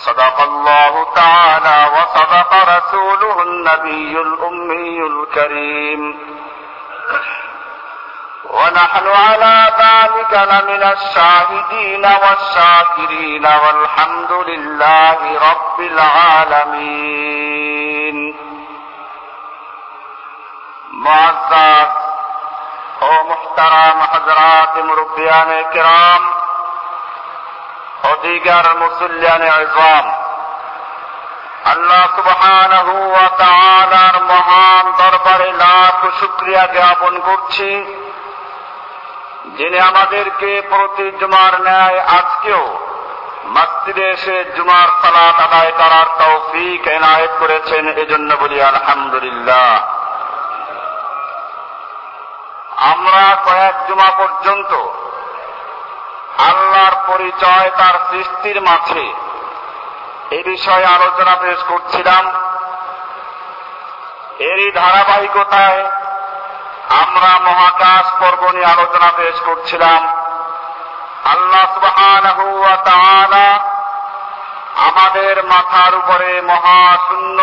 صدق الله تعالى وصدق رسوله النبي الأمي الكريم. ونحن على ذلك لمن الشاهدين والشاكرين والحمد لله رب العالمين. معزز ومحترم محترم حضرات مربيان الكرام অধিকার মুসল্লিয়ান আজম। আল্লাহ সুবহানাহু ওয়া তাআলার মহান দরবারে লাখ শুকরিয়া জ্ঞাপন করছি, যিনি আমাদেরকে প্রতি জুমার ন্যায় আজকেও মসজিদে এসে জুমার সালাত আদায় করার তৌফিক এনায়েত করেছেন, এজন্য বলি আলহামদুলিল্লাহ। আমরা কয়েক জুমা পর্যন্ত আল্লাহর পরিচয় তার সৃষ্টির মাঝে। এ বিষয়ে আলোচনা পেশ করছিলাম। এরই ধারাবাহিকতায় আমরা মহাকাশ পর্ব নিয়ে আলোচনা পেশ করছিলাম। আল্লাহ তাআলা আমাদের মাথার উপরে মহাশূন্য,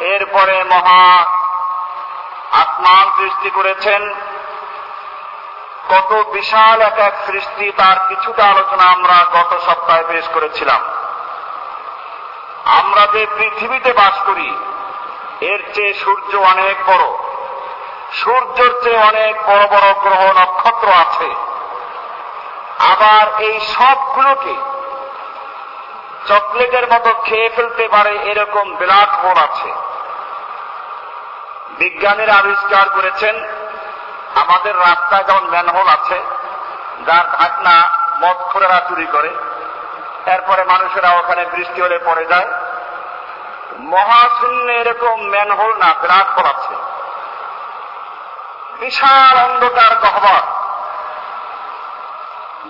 এরপরে মহা আসমান সৃষ্টি করেছেন। কত বিশাল এক এক সৃষ্টি, তার কিছুটা আলোচনা আমরা গত সপ্তাহে পেশ করেছিলাম। আমরা যে পৃথিবীতে বাস করি, এর চেয়ে সূর্য অনেক বড়। সূর্যের চেয়ে অনেক বড় বড় গ্রহ নক্ষত্র আছে। আবার এই সবগুলোকে চকলেটের মতো খেয়ে ফেলতে পারে এরকম বিরাট বোন আছে। বিজ্ঞানীরা আবিষ্কার করেছেন আমাদের রাস্তায় যেমন ম্যানহোল আছে, যার ঢাকনা মদখোরেরা চুরি করে, এরপরে মানুষেরা ওখানে বৃষ্টি হলে পড়ে যায়। মহাশূন্য এরকম ম্যানহোল না, বিরাট আছে। বিশাল অন্ধকার গহ্বর।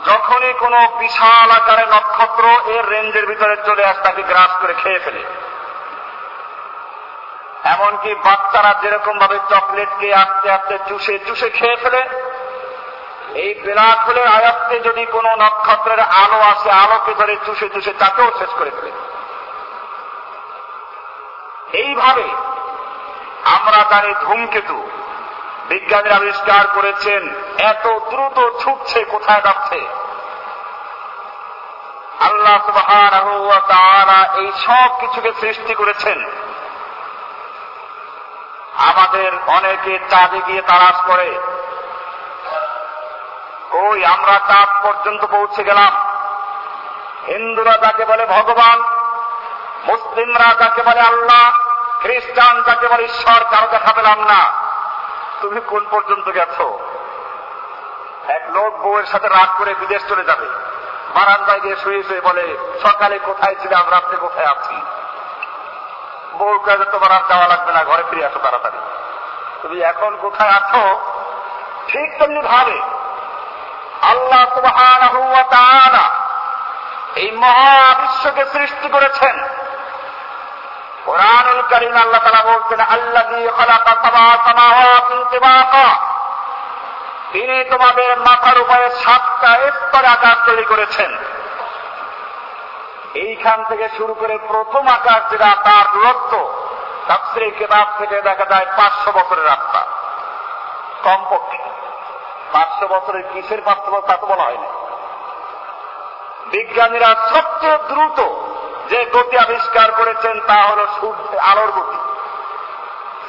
যখনই কোনো বিশাল আকারে নক্ষত্র এর রেঞ্জের ভিতরে চলে আসে, তাকে গ্রাস করে খেয়ে ফেলে। এমনকি বাচ্চারা যেরকম ভাবে চকলেটকে আস্তে আস্তে চুষে চুষে খেয়ে ফেলে, এই বিরাট হলের আয়াত্তে যদি কোনো নক্ষত্রের আলো আসে, আলোকে ধরে চুষে চুষে তাকেও শেষ করে ফেলে। এইভাবে আমরা জানি ধূমকেতু বিজ্ঞানীরা আবিষ্কার করেছেন, এত দ্রুত ছুটছে, কোথায় যাচ্ছে? আল্লাহ তাআলা এই সব কিছুকে সৃষ্টি করেছেন। আমাদের অনেকে চাঁদে গিয়ে তালাশ করে। ওই আমরা চাঁদ পর্যন্ত পৌঁছে গেলাম। হিন্দুরা যাকে বলে ভগবান, মুসলিমরা যাকে বলে আল্লাহ, খ্রিস্টান যাকে বলে ঈশ্বর, কারও দেখা পেলাম না। তুমি কোন পর্যন্ত গেছো? এক লোক বউয়ের সাথে রাগ করে বিদেশ চলে যাবে। বারান্দায় গিয়ে শুয়ে শুয়ে বলে, সকালে কোথায় ছিলাম, রাত্রে কোথায় আছি? বউ কাজে তোমার আর যাওয়া লাগবে না, ঘরে ফিরে আসো তাড়াতাড়ি। তুমি এখন কোথায় আছো? ঠিক তেমনি ভাবে। আল্লাহ তাআলা এই মহাবিশ্বকে সৃষ্টি করেছেন। কোরআনুল কারীম আল্লাহ তাআলা বলছেন তিবাকা। তিনি তোমাদের মাথার উপরে সাতটা স্তরে আকাশ তৈরি করেছেন। এইখান থেকে শুরু করে প্রথম আকাশ যেটা তার দূরত্ব তাফসিরের কেতাব থেকে দেখা যায় পাঁচশো বছরের রাস্তা কমপক্ষে। পাঁচশো বছরের কিসের পার্থক্য তা তো বলা হয়নি। বিজ্ঞানীরা সবচেয়ে দ্রুত যে গতি আবিষ্কার করেছেন তা হল সূর্য আলোর গতি।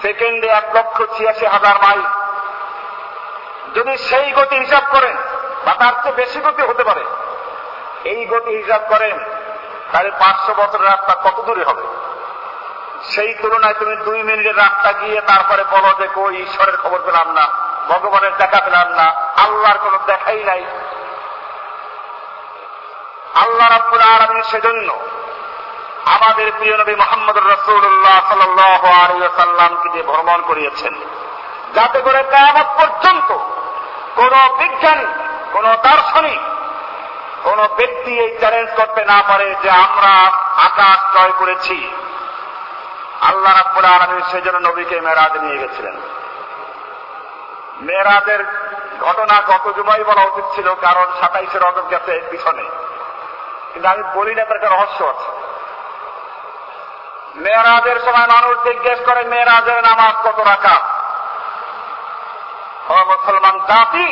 সেকেন্ডে এক লক্ষ ছিয়াশি হাজার মাইল। যদি সেই গতি হিসাব করেন, বা তার চেয়ে বেশি গতি হতে পারে, এই গতি হিসাব করেন তাহলে পাঁচশো বছরের রাস্তা কত দূরে হবে? সেই তুলনায় তুমি দুই মিনিটের রাস্তা গিয়ে তারপরে বলো যে, কই, ঈশ্বরের খবর পেলাম না, ভগবানের দেখা পেলাম না, আল্লাহর কোনো দেখাই নাই। আল্লাহ রাব্বুল আলামিন সেজন্য আমাদের প্রিয় নবী মোহাম্মদ রসুল্লাহ সাল্লামকে দিয়ে ভ্রমণ করিয়েছেন। যাতে করে কেমন পর্যন্ত কোন বিজ্ঞানী, কোন দার্শনিক কোন ব্যক্তি এই চ্যালেঞ্জ করতে না পারে যে আমরা আকাশ জয় করেছি। আল্লাহ রাব্বুল আলমী সেজন্য নবীকে মেরাজ নিয়ে গেছিলেন। মেরাজের ঘটনা গত জুমাই বলা উচিত ছিল, কারণ সাতাইশের রজব গেছে পিছনে। কিন্তু আমি বলি না, তার একটা রহস্য আছে। মেয়েরাজের সময় মানুষ জিজ্ঞেস করে মেয়েরাজের নামাজ কত রাখা মুসলমান জাতি?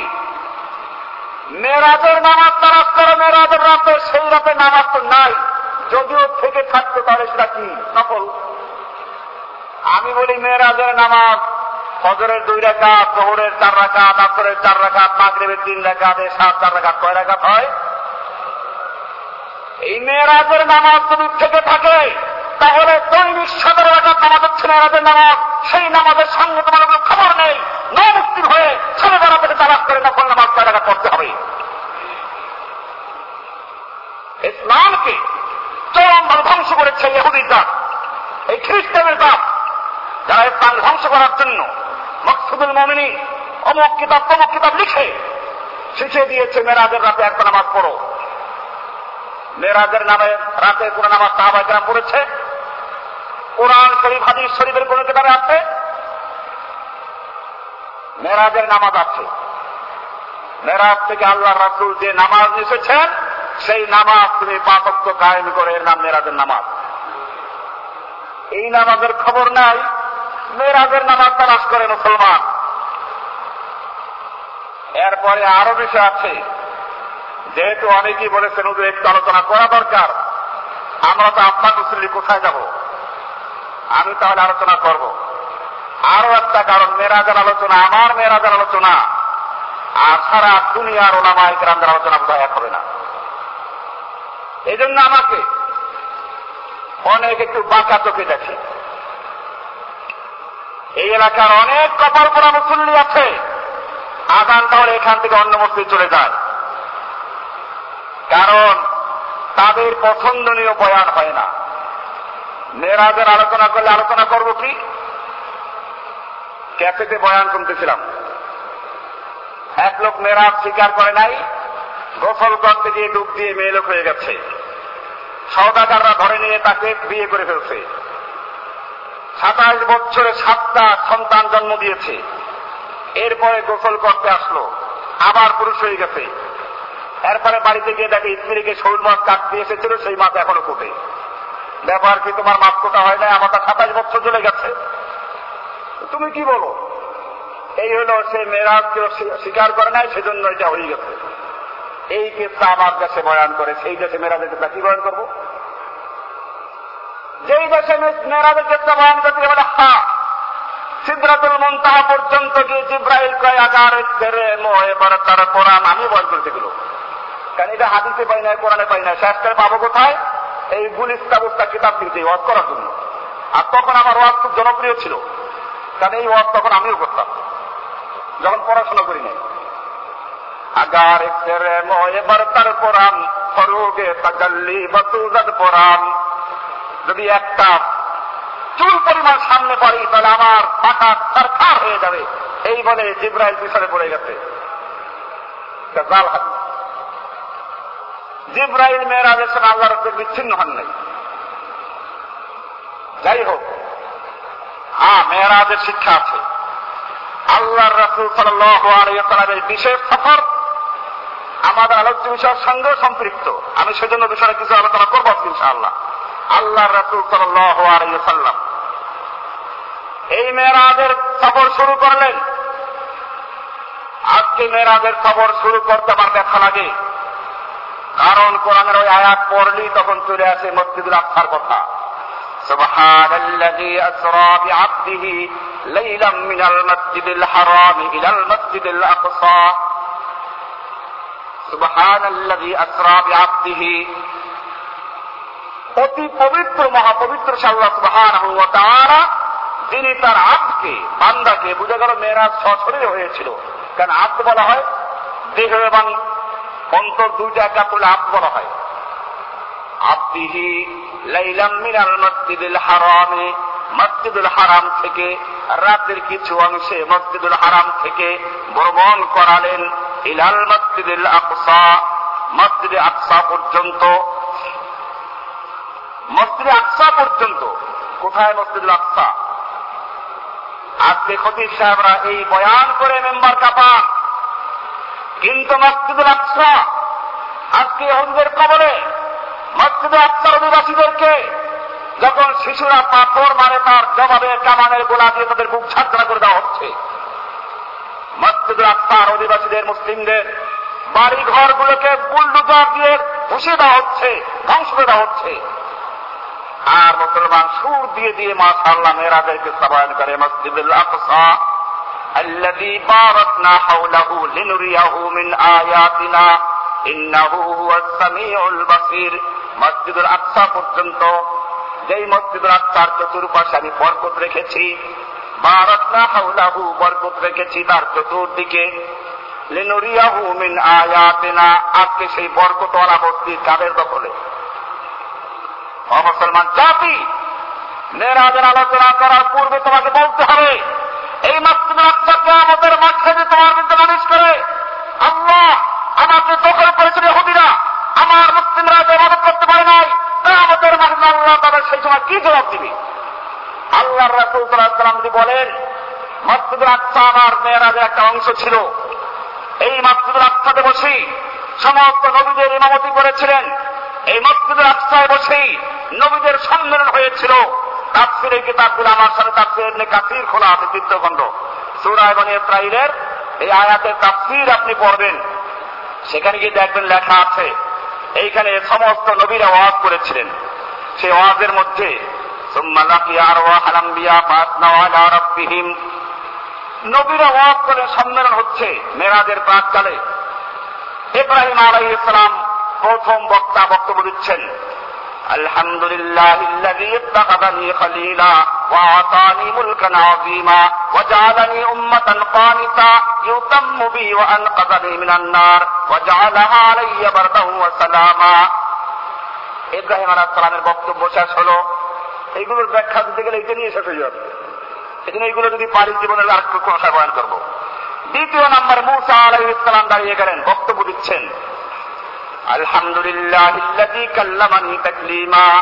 মেয়েরাজের নামাজ তারাজ করে, মেয়েরাজের রাতে সেই রাতে নামাজ তো নাই। যদিও থেকে থাকতো তাহলে সেটা কি? নকল। আমি বলি মেয়েরাজের নামাজ ফজরের দুই রেখাত জোহরের চার রাখাত আসরের চার রাখাত মাগরেবের তিন রেখাত সাত চার রাখাত কয় রেখাত হয়? এই মেয়েরাজের নামাজ যদি থেকে থাকে তাহলে দৈনিক সতেরো রাখাত নামাজ হচ্ছে মেয়েরাজের নামাজ, সেই নামাজের সঙ্গে তোমার কোনো খবর নেই। নমুক্তির হয়ে ছেলে বেড়া থেকে তালাক করে নকল নামাজ কয় রাখাত পড়তে হবে। ইসলামকে চরমভাবে ধ্বংস করেছে ইহুদির। জাত এই খ্রিস্টানের জাত যারা ইসলাম ধ্বংস করার জন্য মকসুদুল মমিনী অমুক কিতাব তমুক কিতাব লিখে শিখিয়ে দিয়েছে মেরাজের রাতে একটা নামাজ পড়ো। মেরাজের নামে রাতে কোন নামাজ সাহাবাই গ্রাম পড়েছে। কোরআন শরীফ হাদিস শরীফের কোন কিতাবে আছে? মেরাজের নামাজ আছে। মেরাজ থেকে আল্লাহ রাসুল যে নামাজ এসেছেন সেই নামাজ তুমি পাতক্য কায়েম করে এর নাম মেরাজের নামাজ। এই নামাজের খবর নাই। মেরাজের নামাজ তালাশ করে মুসলমান। এরপরে আরও বিষয় আছে। যেহেতু অনেকেই বলেছেন একটু আলোচনা করা দরকার। আমরা তো আপনার মুসলিম কোথায় যাব? আমি তাহলে আলোচনা করব। আরও একটা কারণ মেরাজের আলোচনা, আমার মেরাজের আলোচনা। আর সারা দুনিয়ার ওলামা ইকরামদের আলোচনা বোধ এক হবে না। এই জন্য আমাকে অনেক একটু বাঁকা চোখে দেখে। এই এলাকার অনেক কপাল পড়া মুসল্লি আছে। আদান তাহলে এখান থেকে অন্য মসজিদ চলে যায়। কারণ তাদের পছন্দনীয় বয়ান হয় না। মেয়েরাজের আলোচনা করলে আলোচনা করব কি? ক্যাফেতে বয়ান শুনতেছিলাম। এক লোক মেয়েরাজ স্বীকার করে নাই, গোসল করতে গিয়ে ডুব দিয়ে মেয়ে লোক হয়ে গেছে। সৌদাগাররা ধরে নিয়ে তাকে বিয়ে করে ফেলছে। সাতাশ বছরে সাতটা সন্তান জন্ম দিয়েছে। এরপরে গোসল করতে আসলো, আবার পুরুষ হয়ে গেছে। এরপরে বাড়িতে গিয়ে দেখে স্ত্রীকে শোল মাছ কাটতে এসেছিল, সেই মাছ এখনও কোটে ব্যাপার কি তোমার মাছ কোটা হয় নাই? আমার সাতাশ বছর চলে গেছে। তুমি কি বলো? এই হলো সে মেয়েরাজ কেউ স্বীকার করে নাই, সেজন্য এটা হয়ে গেছে। এই কেসটা আমার কাছে বয়ান করে, সেই দেশে মেয়েরাজের কেসটা কি বয়ান করব? যেই দেশে মেয়েরাজের কেসটা বয়ান করতে বলে হা সিদ্ধাতুল মন্তাহা পর্যন্ত গিয়ে জিব্রাইল কয় আকার ছেড়ে এবার তার কোরআন, আমি বয়ান করতে গেল। কারণ এটা হাদিসে পাই না কোরআনে পাই না শেষ করে পাবো কোথায়? এই গুলিস্তা বস্তা কিতাব কিনছে এই ওয়াজ করার জন্য। আর তখন আমার ওয়াজ খুব জনপ্রিয় ছিল। কারণ এই ওয়াজ তখন আমিও করতাম। যখন পড়াশোনা করি নাই আগার তেরে ময় বারতার ফরোগে যদি একটা চুল পরিমাণ সামনে পারি তাহলে আমার পাকা তার হয়ে যাবে। এই বলে জিব্রাইল পিছনে পড়ে গেছে। জাল হাত জিব্রাইল মেয়েরাজের সঙ্গে আল্লাহ রসুল বিচ্ছিন্ন হন নাই। যাই হোক হ্যাঁ মেয়েরাজের শিক্ষা আছে। আল্লাহ রসুল সাল্লামের বিশেষ সফর আমাদের আলোচ্য বিষয়ের সঙ্গে সম্পৃক্ত। আমি সেজন্য বিষয়ে কিছু আলোচনা করব ইনশাআল্লাহ। আল্লাহ রসুল সাল্লাম এই মেয়েরাজের সফর শুরু করলেন। আজকে মেয়েরাজের সফর শুরু করতে আমার দেখা লাগে। কারণ কোরআনের ওই আয়াত পড়লি তখন চলে আসে মসজিদুল আকসার কথা। সুবহানাল্লাযী আসরা বিআবদিহি লাইলাম মিনাল মসজিদিল হারাম ইলাল মসজিদিল আকসা। সুবহানাল্লাযী আসরা বিআবদিহি। অতি পবিত্র, মহাপবিত্র সাল্লাহ সুবহানাহু ওয়া তাআলা, যিনি তার আবকে বান্দাকে, বুঝে গেল মেয়েরা সশরীর হয়েছিল। কারণ আব্দ বলা হয় দেহ এবং অন্তর দুইটা করলে আব্দ বলা হয়। আব্দিহি লাইলাম মিনাল মসজিদুল হারামে, মসজিদুল হারাম থেকে রাতের কিছু অংশে মসজিদুল হারাম থেকে ভ্রমণ করালেন ইলাল মসজিদুল আকসা, মসজিদে আকসা পর্যন্ত। মসজিদে আকসা পর্যন্ত? কোথায় মসজিদুল আকসা? আজকে খতিব সাহেবরা এই বয়ান করে মেম্বার কাপান। কিন্তু মসজিদুল আকসা, আজকে হজদের কবলে মসজিদে আকসার অধিবাসীদেরকে যখন শিশুরা পাথর মারে, তার জবাবে কামানের গোলা দিয়ে তাদের বুক ছাত্রা করে দেওয়া হচ্ছে। মসজিদুল আকসার অধিবাসীদের, মুসলিমদের বাড়ি ঘরগুলোকে বুলডুজার দিয়ে বসে দেওয়া হচ্ছে, ধ্বংস করে দেওয়া হচ্ছে। আর মুসলমান সুর দিয়ে দিয়ে মাশাআল্লাহ মেয়েরাদেরকে সবায়ন করে, মসজিদুল আকসা। الذي باركنا حوله لنريه من آياتنا إنه هو السميع البصير মসজিদুল আকসা পর্যন্ত যেই মসজিদুল আকসার চতুর্পাশে আমি বরকত রেখেছি বারাকনা হাউলাহু বরকত রেখেছি তার চতুর্দিকে লিনুরিয়াহু মিন আয়াতিনা আজকে সেই বরকতওয়ালা মসজিদ কাদের দখলে মুসলমান জাতি মেয়েরাজের আলোচনা করার পূর্বে তোমাকে বলতে হবে এই মসজিদুল আকসাকে আমাদের যে তোমার বিরুদ্ধে মানুষ করে, আল্লাহ আমাকে দখল করেছিল হুদিরা আমার মুসলিমরা যে করতে পারে নাই। তা আমাদের মাঠে আল্লাহ তাদের সেই সময় কি জবাব দিবে? আল্লাহ রাসুল সাল্লাম যদি বলেন মসজিদুল আকসা আমার মেয়েরাজের একটা অংশ ছিল। এই মসজিদুল আকসাতে বসেই সমস্ত নবীদের ইমামতি করেছিলেন। এই মসজিদুল আকসায় বসেই নবীদের সম্মেলন হয়েছিল। তাফসিরের কিতাবগুলো আমার সাথে তাফসির কাসির খোলা আছে চিত্রখণ্ড সুরা এবং ইসরাইলের এই আয়াতের তাফসির আপনি পড়বেন। সেখানে গিয়ে দেখবেন লেখা আছে, এইখানে সমস্ত নবীরা ওয়াজ করেছিলেন। সেই ওয়াজের মধ্যে নবীরা ওয়াজ করে, সম্মেলন হচ্ছে, মেরাজের প্রাককালে ইব্রাহিম আলাই ইসলাম প্রথম বক্তা বক্তব্য দিচ্ছেন। الحمد لله الذي اتخذني خليلا وأعطاني ملكا عظيما وجعلني أمة قانتا يتم بي وأنقذني من النار وجعلها علي بردا وسلاما ইব্রাহিম আলাহ সালামের বক্তব্য শেষ হলো এইগুলোর ব্যাখ্যা দিতে গেলে এটা নিয়ে শেষ হয়ে যাবে এই জন্য এইগুলো যদি পারি জীবনের আর একটু ভাষায় বয়ান করবো দ্বিতীয় নাম্বার মুসা আলাহ ইসলাম দাঁড়িয়ে গেলেন বক্তব্য দিচ্ছেন আলহামদুলিল্লাহ কাল্লামানি তাকলিমা।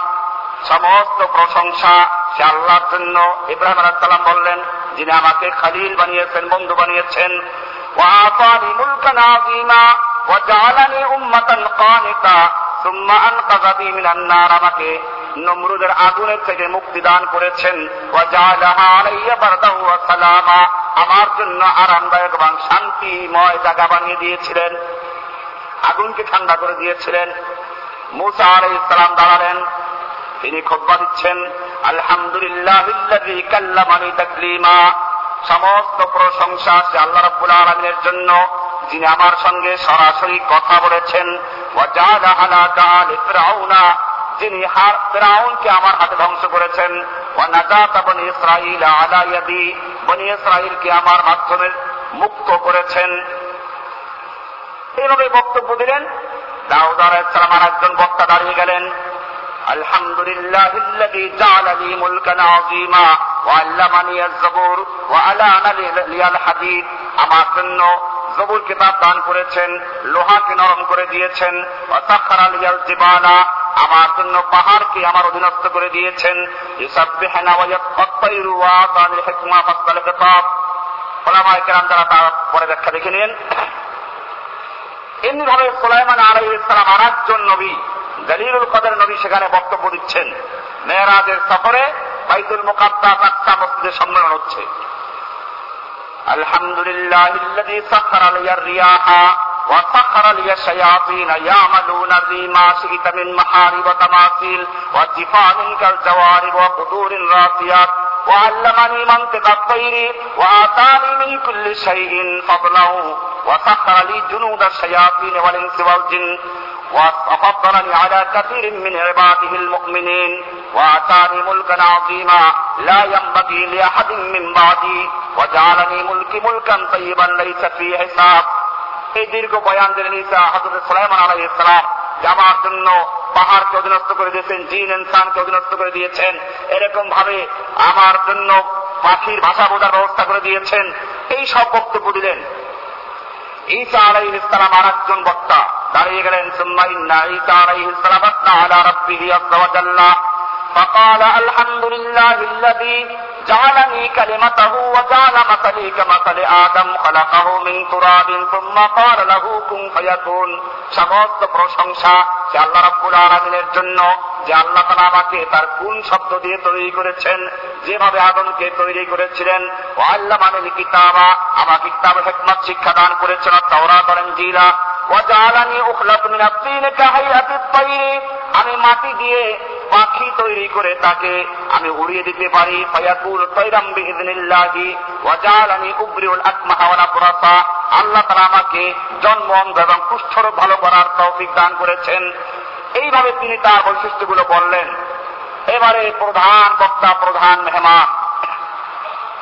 সমস্ত প্রশংসা সে আল্লাহর জন্য। ইব্রাহিম আলাহাম বললেন, যিনি আমাকে খালিল বানিয়েছেন, বন্ধু বানিয়েছেন আমাকে নমরুদের আগুনের থেকে মুক্তি দান করেছেন। আমার জন্য আরামদায়ক এবং শান্তিময় জায়গা বানিয়ে দিয়েছিলেন। আগুনকে ঠান্ডা করে দিয়েছিলেন। মুসা আলাই ইসলাম দাঁড়ালেন। তিনি খোদ্া দিচ্ছেন আলহামদুলিল্লাহ সমস্ত প্রশংসা সে আল্লাহ রাব্বুল আলমিনের জন্য, যিনি আমার সঙ্গে সরাসরি কথা বলেছেন। যিনি ফেরাউনকে আমার হাতে ধ্বংস করেছেন। ইসরাইল আলা ইয়াদি। বনি ইসরাইলকে আমার মাধ্যমে মুক্ত করেছেন। এইভাবে বক্তব্য দিলেন। দাউদ আলাইসালাম আর একজন বক্তা দাঁড়িয়ে গেলেন। আলহামদুলিল্লাহ জালালি মুলকান আজিমা ওয়াল্লামানি আজ-জবুর আমার জন্য জবুর কিতাব দান করেছেন, লোহাকে নরম করে দিয়েছেন অসাখারাল ইয়াল জিবালা। আমার জন্য পাহাড়কে আমার অধীনস্থ করে দিয়েছেন ইসাববিহানা ওয়া ওয়া তানিল হিকমা ওলামায়ে কেরাম তারা তার পরে ব্যাখ্যা দেখে নিন এমনি ভাবে সুলাইমান আলাইহিস সালাম আর একজন নবী দলিলুল কদর নবী সেখানে বক্তব্য দিচ্ছেন মেয়েরাজের সফরে বাইতুল মুকাদ্দাস আকসা মসজিদে সম্মেলন হচ্ছে আলহামদুলিল্লাহ الذي سخر لي الرياح وسخر لي الشياطين يعملون بي ما شئت من محارب وتماثيل وجفان كالجوارب وقدور راسيات وعلمني منطق الطير وآتاني من كل شيء فضلا وسخر لي جنود الشياطين والإنس والجن وفضلني على كثير من عباده المؤمنين وآتاني ملكا عظيما لا ينبغي لأحد من بعدي وجعلني ملكي ملكا طيبا ليس فيه حساب এই দীর্ঘ বয়ান দিলেন ঈসা হজরত সুলাইমান আলাই ইসলাম যে আমার জন্য পাহাড়কে অধীনস্থ করে দিয়েছেন জিন ইনসানকে অধীনস্থ করে দিয়েছেন এরকম ভাবে আমার জন্য পাখির ভাষা বোঝার ব্যবস্থা করে দিয়েছেন এই সব বক্তব্য দিলেন ঈসা আলাই ইসলাম আর একজন বক্তা দাঁড়িয়ে গেলেন সুম্মা ইন্না ঈসা আলাইহি সালাম আত্মা আলা রাব্বিহি আযজা ওয়া জাল্লা فقال الحمد لله الذي جعلني كلمته وجعل مثلي كمثل آدم خلقه من تراب ثم قال له كن فيكون সমস্ত প্রশংসা সে আল্লাহ রাব্বুল আলামিনের জন্য যে আল্লাহ তাআলা আমাকে তার কোন শব্দ দিয়ে তৈরি করেছেন, যেভাবে আদমকে তৈরি করেছিলেন, ও আল্লাহ মানিল কিতাবা আমাকে কিতাব হিকমত শিক্ষা দান করেছেন তাওরাত আর ইনজিলা। ওয়াজালানি উখলাত মিন আত-তিন কাহাইয়াতিত তাইর আমি মাটি দিয়ে পাখি তৈরি করে তাকে আমি উড়িয়ে দিতে পারি। ফায়াকুল তৈরাম বিইذنিল্লাহি ওয়াজালানি উবরিউল আকমাহা ওয়াল আবরাসা আল্লাহ তাআলা আমাকে জন্ম অন্ধ এবং কুষ্ঠরোগ ভালো করার তৌফিক দান করেছেন। এইভাবে তিনি তার বৈশিষ্ট্যগুলো বললেন। এবারে প্রধান বক্তা, প্রধান মেহমান।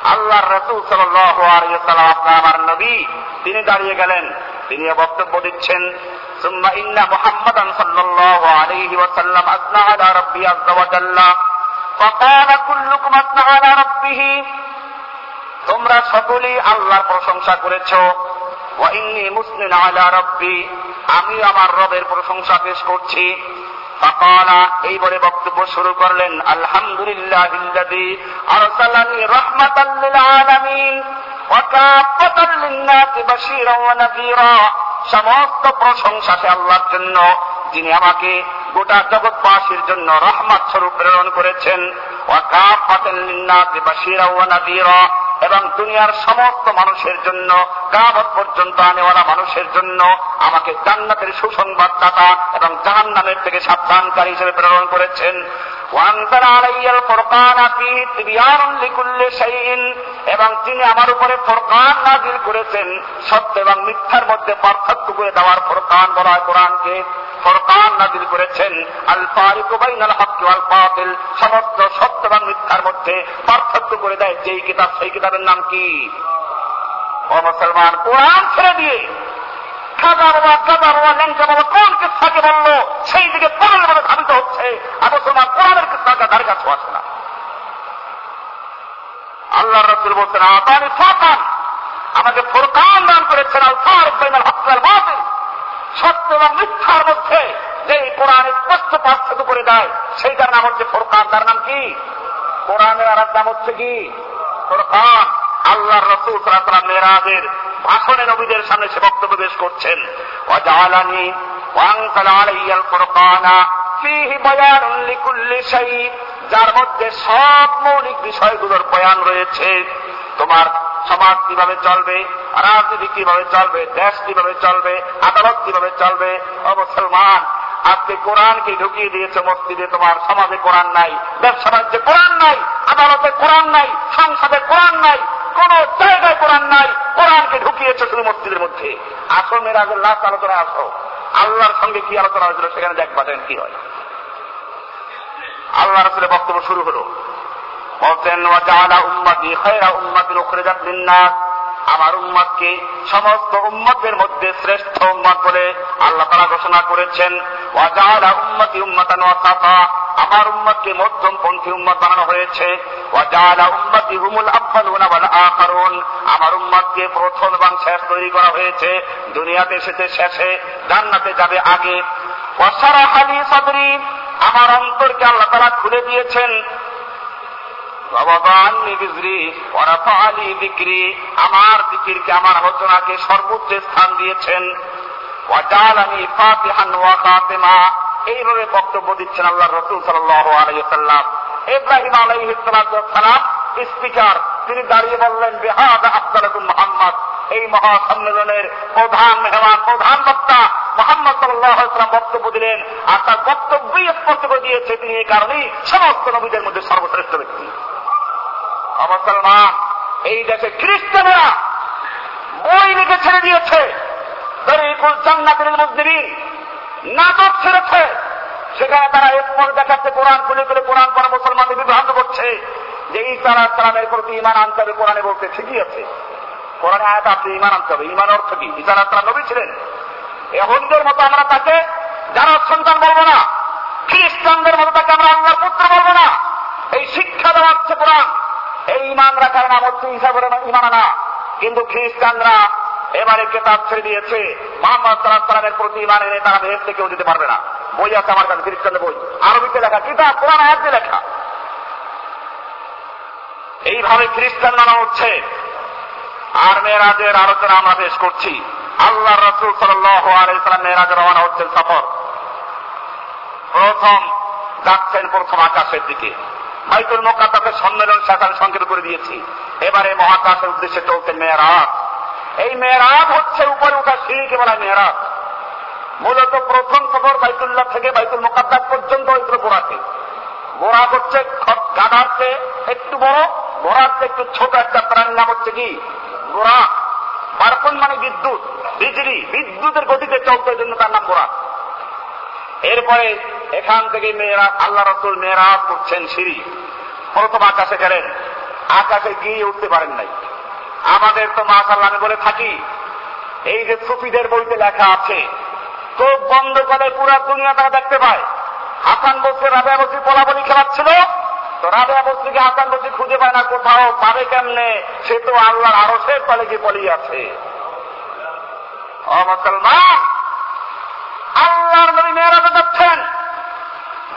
আল্লাহর রসুল সাল্লাম আপনার আমার নবী, তিনি দাঁড়িয়ে গেলেন। তিনি বক্তব্য দিচ্ছেন। ثم إن محمدا صلى الله عليه وسلم أثنى على ربي عز وجل فقال كلكم أثنى على ربه তোমরা সকলেই আল্লাহর প্রশংসা করেছ ওয়াইন্নি মুসলিন আলা রব্বি আমি আমার রবের প্রশংসা পেশ করছি ফাকালা এই বলে বক্তব্য শুরু করলেন আলহামদুলিল্লাহ ইল্লাযী আরসালানি রাহমাতাল লিল আলামিন ওয়া কাফাতাল লিন-নাসি বাশীরা ওয়া নাযীরা সমস্ত প্রশংসা সে আল্লাহর জন্য, যিনি আমাকে গোটা জগৎবাসীর জন্য রহমত স্বরূপ প্রেরণ করেছেন। এবং দুনিয়ার সমস্ত মানুষের জন্য কাবত পর্যন্ত আনেওয়ালা মানুষের জন্য আমাকে জান্নাতের সুসংবাদ সুসংবাদদাতা এবং জাহান্নামের থেকে সাবধানকারী হিসেবে প্রেরণ করেছেন। আলাইয়াল ফুরকানা ফীহি তিবয়ানুন লিকুল্লি শাইইন। এবং তিনি আমার উপরে ফুরকান নাযিল করেছেন সত্য এবং মিথ্যার মধ্যে পার্থক্য করে দেওয়ার ফুরকান বলা হয় কোরআনকে। ফরকান নাজিল করেছেন আল ফারিকু বাইনাল হক সমস্ত সত্য এবং মিথ্যার মধ্যে পার্থক্য করে দেয়। যেই কিতাব, সেই কিতাবের নাম কি? ও মুসলমান, কোরআন ছেড়ে দিয়ে কোন কিস্সাকে বলল? সেই দিকে পাগল ধাবিত হচ্ছে। আর মুসলমান, কোরআনের কিস্সাকে ধারে কাছে আসে না। আল্লাহ রসুল বলছেন আতানি ফাতান। আমাকে ফোরকান দান করেছেন আল বাতিল সত্য এবং মিথ্যার মধ্যে যে কোরআন স্পষ্ট পার্থক্য করে দেয়, সেইটার নাম হচ্ছে ফোরকান। তার নাম কি? কোরআনের আর নাম হচ্ছে কি? ফোরকান। আল্লাহ রসুল সাল্লাহ মেয়েরাজের ভাষণে নবীদের সামনে সে বক্তব্য পেশ করছেন। অজালানি ওয়াংসাল আলাইয়াল ফুরকানা ফিহি বায়ানুন লিকুল্লি শাই যার মধ্যে সব মৌলিক বিষয়গুলোর বয়ান রয়েছে। তোমার সমাজ কীভাবে চলবে, রাজনীতি কীভাবে চলবে, দেশ কীভাবে চলবে, আদালত কীভাবে চলবে মুসলমান, আজকে কোরআনকে ঢুকিয়ে দিয়েছে মসজিদে, তোমার সমাজে কোরআন নাই, ব্যবসা বাণিজ্যে কোরআন নাই, আদালতে কোরআন নাই, সংসদে কোরআন নাই, কোন জায়গায় কোরআন নাই, কোরআনকে ঢুকিয়েছে শুধু মসজিদের মধ্যে। আসো মেরাজের লাস্ট আলোচনা আসো। আল্লাহর সঙ্গে কি আলোচনা হয়েছিল সেখানে দেখবা, দেখেন কি হয়। আল্লাহ রসুলের বক্তব্য শুরু হলো। বলছেন ওয়াজালা উম্মতি খায়রা উম্মাতিন উখরিজাত লিন্নাস। আমার উম্মতকে সমস্ত উম্মতের মধ্যে শ্রেষ্ঠ উম্মত বলে আল্লাহ তারা ঘোষণা করেছেন। ওয়াজালা উম্মতি উম্মতান ওয়াসাফা আমার উম্মতকে মধ্যমপন্থী উম্মত বানানো হয়েছে। ওয়াজালা উম্মতি হুমুল আফালুনা ওয়াল আখারুন। আমার উম্মতকে প্রথম এবং শেষ তৈরি করা হয়েছে। দুনিয়াতে এসেছে, শেষে জান্নাতে যাবে আগে। ওয়াসারা আলী সাদরি। আমার অন্তরকে আল্লাহ তারা খুলে দিয়েছেন। আমার দিকিরকে, আমার আলোচনাকে সর্বোচ্চ স্থান দিয়েছেন। এইভাবে বক্তব্য দিচ্ছেন আল্লাহ রসুল সাল্লাম ইব্রাহিম আলাইসালাম স্পিকার, তিনি দাঁড়িয়ে বললেন, বেহাদ আফতার মোহাম্মদ। এই মহাসম্মেলনের প্রধান মেহমান, প্রধান বক্তা মোহাম্মদ সাল্লাহাম বক্তব্য দিলেন, আর তার বক্তব্যই স্পষ্ট করে দিয়েছে তিনি এই কারণেই সমস্ত নবীদের মধ্যে সর্বশ্রেষ্ঠ ব্যক্তি। মুসলমান, এই দেশে খ্রিস্টানেরা বই লিখে ছেড়ে দিয়েছে, তরিকুল জান্নাতের মুসলিম নাটক ছেড়েছে, সেখানে তারা এরপর দেখাচ্ছে, কোরআন খুলে খুলে কোরআন পড়া মুসলমানদের বিভ্রান্ত করছে, যে ইসারা সালামের প্রতি ইমান আনতে হবে, কোরআনে বলতে ঠিকই আছে। কোরআনে আয়াত আপনি ইমান আনতে হবে। ইমান অর্থ কি? ইসারা সালাম নবী ছিলেন। এহনদের মতো আমরা তাকে, যারা সন্তান বলব না, খ্রিস্টানদের মতো তাকে আমরা আল্লাহর পুত্র বলব না। এই শিক্ষা দেওয়া হচ্ছে কোরআন। এই ইমান রাখার নাম হচ্ছে হিসাব ইমান আনা। কিন্তু খ্রিস্টানরা এবারে কেতাব ছেড়ে দিয়েছে। মোহাম্মদ সাল্লাহ সালামের প্রতি ইমান এনে তারা ভেদ থেকেও দিতে পারবে না। বই আছে আমার কাছে খ্রিস্টানদের বই। আরবিতে লেখা, কিতাব, কোরআন আয়াতে লেখা। এইভাবে খ্রিস্টান মানা হচ্ছে। আর মেয়েরাজের আলোচনা আমরা পেশ করছি। আল্লাহ রসুল সাল্লাম মেয়েরাজের রওনা হচ্ছেন সফর। প্রথম যাচ্ছেন প্রথম আকাশের দিকে। বাইতুল মোকাদ্দাসের সম্মেলন সেখানে সংকেত করে দিয়েছি। এবারে মহাকাশের উদ্দেশ্যে চলছেন মেয়েরাজ। এই মেয়েরাজ হচ্ছে উপরে উঠা সিঁড়িকে বলা মেয়েরাজ। মূলত প্রথম সফর বাইতুল্লাহ থেকে বাইতুল মোকাদ্দাস পর্যন্ত হয়েছিল গোড়াতে। গোড়া হচ্ছে গাধার একটু বড় গোড়ার একটু ছোট একটা প্রাণীর নাম হচ্ছে কি? গোড়া। বারপন মানে বিদ্যুৎ। বিজলি, বিদ্যুতের গতিতে চলতে জন্য তার নাম গোড়া এরপরে এখান থেকে মেয়েরা আল্লাহ রসুল মেয়েরা করছেন সিঁড়ি। প্রথম আকাশে গেলেন। আকাশে গিয়ে উঠতে পারেন নাই। আমাদের তো মাসাল্লাহ আমি বলে থাকি, এই যে সুফিদের বইতে লেখা আছে, চোখ বন্ধ করে পুরো দুনিয়া তারা দেখতে পায়। হাসান বসে রাবেয়া বসি পলাবলি খেলাচ্ছিল। তো রাবেয়া বস্তিকে হাসান বসি খুঁজে পায় না কোথাও, পাবে কেমনে? সে তো আল্লাহর আরও সে তলে গিয়ে পলিয়ে আছে। ও মুসলমান, আল্লাহর নবী মেয়েরাজে যাচ্ছেন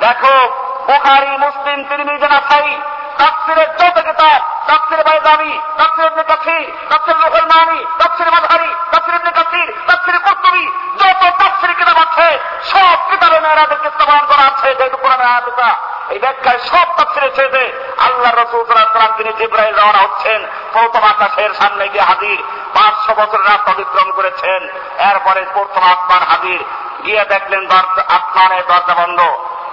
দেখো, বুখারি, মুসলিম, তিরমিজি, নাসাই, তাফসিরের যত কিতাব, তাফসির বাইজামি, তাফসির ইবনে কাসির, তাফসির রুহুল মানি, তাফসির মাযহারি তাফসির ইবনে কাসির, তাফসির কুরতুবি যত তাফসির কিতাব আছে, সব কিতাবে মেয়েরাজকে স্থাপন করা আছে, যেহেতু কোরআনের আয়াতটা এই ব্যাখ্যায় সব তাফসিরে ছেড়ে আল্লাহ রসুল সাল্লাম তিনি জিব্রাইল রওনা হচ্ছেন। প্রথম আকাশের সামনে গিয়ে হাজির। পাঁচশো বছর রাস্তা অতিক্রম করেছেন এরপরে প্রথম আসমান হাজির গিয়ে দেখলেন দরজা আসমানের দরজা বন্ধ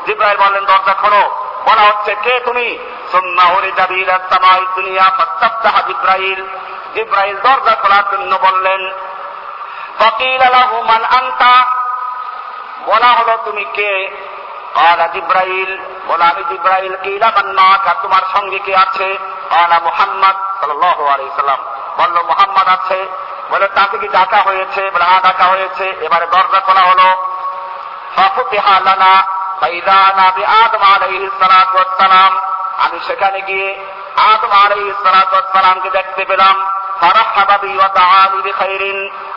জিব্রাইল বললেন দরজা খোলো বলা হচ্ছে কে তুমি সুন্নাহরি জাবিল সামাই দুনিয়া ফাস্তাফতাহ জিব্রাইল জিব্রাইল দরজা খোলার জন্য বললেন ফকিল আলাহু মান আনতা বলা হলো তুমি কে قال জিব্রাইল বলা আমি জিব্রাইল কিলা মান্নাকা তোমার সঙ্গে কে আছে قال মুহাম্মদ সাল্লাল্লাহু আলাইহি সাল্লাম বলল, মোহাম্মদ আছে। বলে, তাকে কি ডাকা হয়েছে? বলে হ্যাঁ ডাকা হয়েছে। এবারে দরজা খোলা হলো। আমি সেখানে গিয়ে আদম ওয়াসসালামকে দেখতে পেলাম।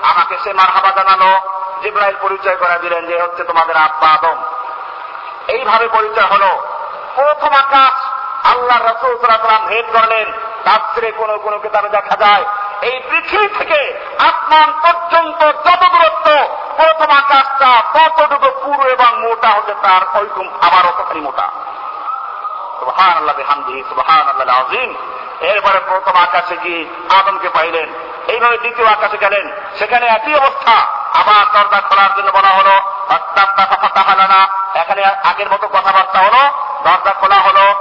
আমাকে সে মার মারহাবা জানালো। জিব্রাইল পরিচয় করে দিলেন যে হচ্ছে তোমাদের আব্বা আদম। এইভাবে পরিচয় হলো। প্রথম আকাশ আল্লাহ রসুল সাল্লাম ভেদ করলেন। তাফসিরে কোন কোন কিতাবে দেখা যায়, এই পৃথিবী থেকে আসমান পর্যন্ত যত দূরত্ব, প্রথম আকাশটা ততটুকু পুরো এবং মোটা হতে তার ওইরকম আবার অতখানি মোটা। সুবহান আল্লাহ হামদি সুবহান আল্লাহ আজিম এরপরে প্রথম আকাশে গিয়ে আদমকে পাইলেন। এইভাবে দ্বিতীয় আকাশে গেলেন। সেখানে একই অবস্থা। আবার দরজা খোলার জন্য বলা হলো না এখানে আগের মতো কথাবার্তা হলো দরজা খোলা হলো।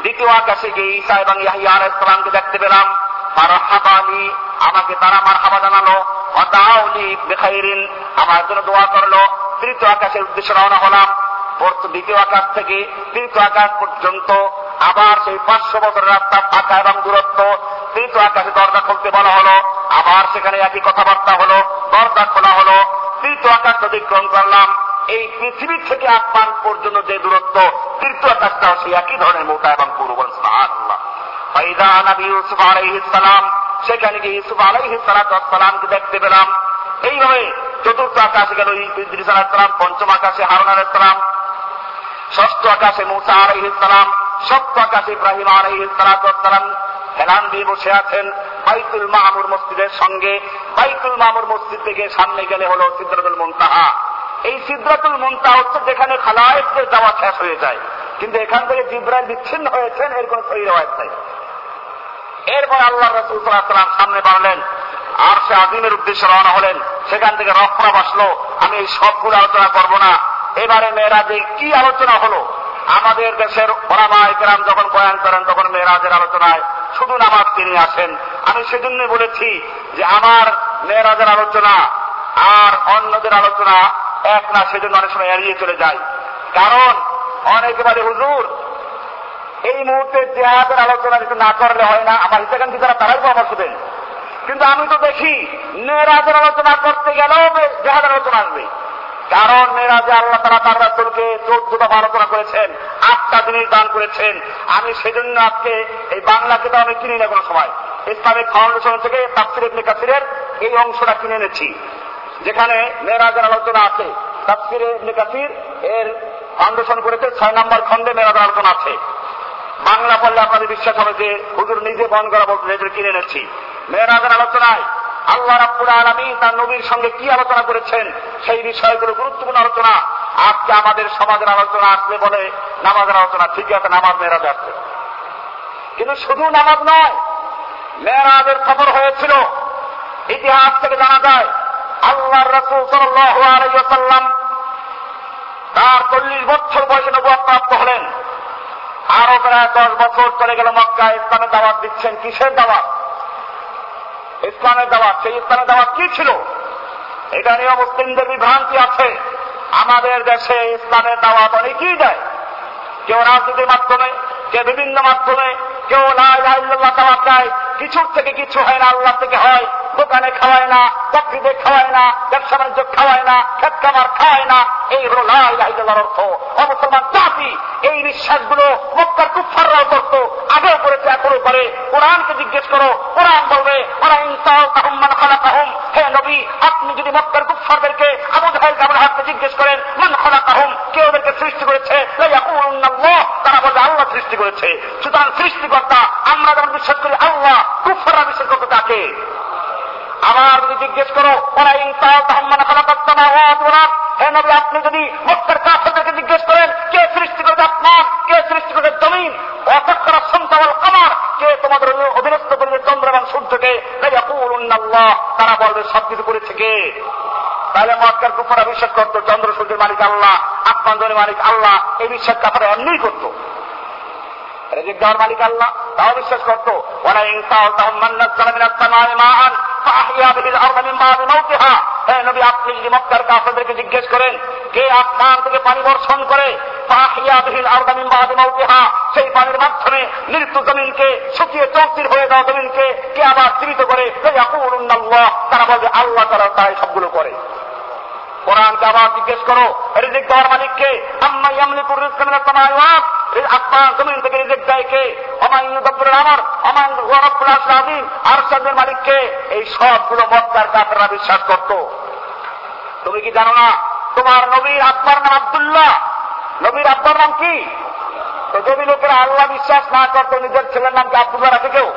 দ্বিতীয় আকাশে গিয়ে ঈসা এবং ইয়াহিয়া আলাইসালামকে দেখতে পেলাম। মারহাবানি আমাকে তারা মার হাবা জানালো। অতাউলি বেখাইরিন, আমার জন্য দোয়া করল। তৃতীয় আকাশের উদ্দেশ্যে রওনা হলাম। দ্বিতীয় আকাশ থেকে তৃতীয় আকাশ পর্যন্ত আবার সেই পাঁচশো বছরের রাস্তা ফাঁকা এবং দূরত্ব। তৃতীয় আকাশে দরজা খুলতে বলা হলো। আবার সেখানে একই কথাবার্তা হলো। দরজা খোলা হলো। তৃতীয় আকাশ অতিক্রম করলাম। এই পৃথিবী থেকে আসমান পর্যন্ত যে দূরত্ব তৃতীয় আকাশটাও সেই একই ধরনের মোটা এবং পুরো বলছেন আল্লাহ ফাইদা নবী ইউসুফ আলাইহিস সালাম, সেখানে গিয়ে ইউসুফ আলাইহিস সালামকে দেখতে পেলাম। এইভাবে চতুর্থ আকাশে গেল ইদ্রিস আলাইসালাম পঞ্চম আকাশে হারুন আলাইসালাম ষষ্ঠ আকাশে মুসা আলাইহিসালাম সপ্ত আকাশে ইব্রাহিম আলাইহিসালাম হেলান দিয়ে বসে আছেন বাইতুল মাহমুর মসজিদের সঙ্গে। বাইতুল মাহমুর মসজিদ থেকে সামনে গেলে হলো সিদ্ধাতুল মুনতাহা। এই সিদ্ধাতুল মুনতাহা হচ্ছে যেখানে খালায়েতদের যাওয়া শেষ হয়ে যায়। কিন্তু এখান থেকে জিব্রাইল বিচ্ছিন্ন হয়েছেন, এর কোন সহি রেওয়ায়ত নাই। এরপর আল্লাহ রসুল সাল্লাম সামনে বাড়লেন আর সে আজিমের উদ্দেশ্যে রওনা হলেন। সেখান থেকে রফরাব আসলো আমি এই সবগুলো আলোচনা করব না। এবারে মেয়েরাজে কি আলোচনা হলো? আমাদের দেশের ওরামায় কেরাম যখন বয়ান করেন, তখন মেয়েরাজের আলোচনায় শুধু নামাজ তিনি আসেন আমি সেজন্য বলেছি যে আমার মেয়েরাজের আলোচনা আর অন্যদের আলোচনা এক না, সেজন্য অনেক সময় এড়িয়ে চলে যায়। কারণ অনেকে বারে হুজুর, এই মুহূর্তে জেহাদের আলোচনা কিছু না করলে হয় না, আমার থেকে তারা তারাই পরামর্শ দেন। কিন্তু আমি তো দেখি, মেয়েরাজের আলোচনা করতে গেলেও জেহাদের আলোচনা আসবে। কারণ মেয়েরাজে আল্লাহ তারা তার রাসুলকে চোদ্দ দফা আলোচনা করেছেন, আটটা জিনিস দান করেছেন। আমি সেজন্য আজকে এই বাংলা তো আমি কিনি না কোনো সময়। ইসলামিক ফাউন্ডেশন থেকে তাফসির ইবনে কাসিরের এই অংশটা কিনে এনেছি। যেখানে মেয়েরাজের আলোচনা আছে। তাফসির ইবনে কাসির এর ফাউন্ডেশন করেছে, ছয় নম্বর খণ্ডে মেয়েরাজের আলোচনা আছে। বাংলা পড়লে আপনাদের বিশ্বাস হবে যে হুজুর নিজে বন করা বলতে কিনে এনেছি। মেয়েরাজের আলোচনায় আল্লাহ রাব্বুল আলমী তার নবীর সঙ্গে কি আলোচনা করেছেন? সেই বিষয়গুলো গুরুত্বপূর্ণ আলোচনা। আজকে আমাদের সমাজের আলোচনা আসলে বলে নামাজের আলোচনা। ঠিক আছে, নামাজ মেয়েরাজে আসছে কিন্তু শুধু নামাজ নয়, মেয়েরাজের খবর হয়েছিল, ইতিহাস থেকে জানা যায় আল্লাহ রসুল সাল্লাম তার চল্লিশ বছর বয়সে নবুয়াদ প্রাপ্ত হলেন। আরও প্রায় দশ বছর চলে গেল মক্কা ইসলামের দাওয়াত দিচ্ছেন। কিসের দাওয়াত? ইসলামের দাওয়াত, সেই ইসলামের দাওয়াত কি ছিল? এটা নিয়ে মুসলিমদের বিভ্রান্তি আছে। আমাদের দেশে ইসলামের দাওয়াত অনেকেই দেয়। কেউ রাজনীতির মাধ্যমে, কেউ বিভিন্ন মাধ্যমে, কেউ দাওয়াত দেয়। কিছুর থেকে কিছু হয় না আল্লাহ থেকে হয়। দোকানে খাওয়ায় না, চাকরিতে খাওয়ায় না, ব্যবসা বাণিজ্য খাওয়ায় না, খেত খামার খাওয়ায় না, এই হলো লাইলাহিল্লাহর অর্থ। অমুসলমান জাতি, এই বিশ্বাসগুলো মক্কার কুফাররাও করতো, আগেও করেছে এখনও করে। কোরআনকে জিজ্ঞেস করো, কোরআন বলবে ওরা ইনসাও তাহমান খালা তাহম হে নবী, আপনি যদি মক্কার কুফারদেরকে আবু জাহেল কাবুল হাতকে জিজ্ঞেস করেন, মান খালা তাহম কে ওদেরকে সৃষ্টি করেছে। তারা বলবে, আল্লাহ সৃষ্টি করেছে। সুতরাং সৃষ্টিকর্তা, আমরা যেমন বিশ্বাস করি, আল্লাহ কুফাররা বিশ্বাস করতে তাকে আবার যদি জিজ্ঞেস করো, ওরা ইনসাও তাহমান খালা তাহম হে নবী, আপনি যদি মক্কার কাফেরদেরকে জিজ্ঞেস করেন, কে সৃষ্টি করেছে আপনার কে সৃষ্টি করেছে জমিন অসৎকরা সন্তান কামার কে তোমাদের অধীনস্থ করেছে চন্দ্র এবং সূর্যকে তারা বলবে, সবকিছু করেছে কে? তাহলে মক্কার কুফারা বিশ্বাস করতো, চন্দ্র, সূর্যের মালিক আল্লাহ, আসমান জনের মালিক আল্লাহ, এই বিশ্বাস কাফারা এমনিই করতো। রেজিক মালিক আল্লাহ, তাও বিশ্বাস করতো ওরা ইনসাও তাহম মান্নাত সালামিনাত সামানি জিজ্ঞেস করেন কে আসমান থেকে পানি বর্ষণ করে সেই পানির মাধ্যমে মৃত্যু জমিনকে শুকিয়ে চৌচির হয়ে যাওয়া জমিনকে কে আবার জীবিত করে তারা বলবে আল্লাহ তারা তাই সবগুলো করে। কোরআনকে আবার জিজ্ঞেস করো, রিজিক দেওয়ার মালিককে, আম্মা ইয়ামলিকুর জমিন থেকে রিজিক দেয় কে? অমাই ইউদাব্বিরুল আমর অমান হুয়া রাব্বুল আরশের মালিককে এই সবগুলো মক্কার কাফেররা বিশ্বাস করত। তুমি কি জানো না, তোমার নবীর আব্বার নাম আব্দুল্লাহ? নবীর আব্বার নাম কি? তো যদি লোকেরা আল্লাহ বিশ্বাস না করতো, নিজের ছেলের নামকে আব্দুল্লাহ রাখে কেউ?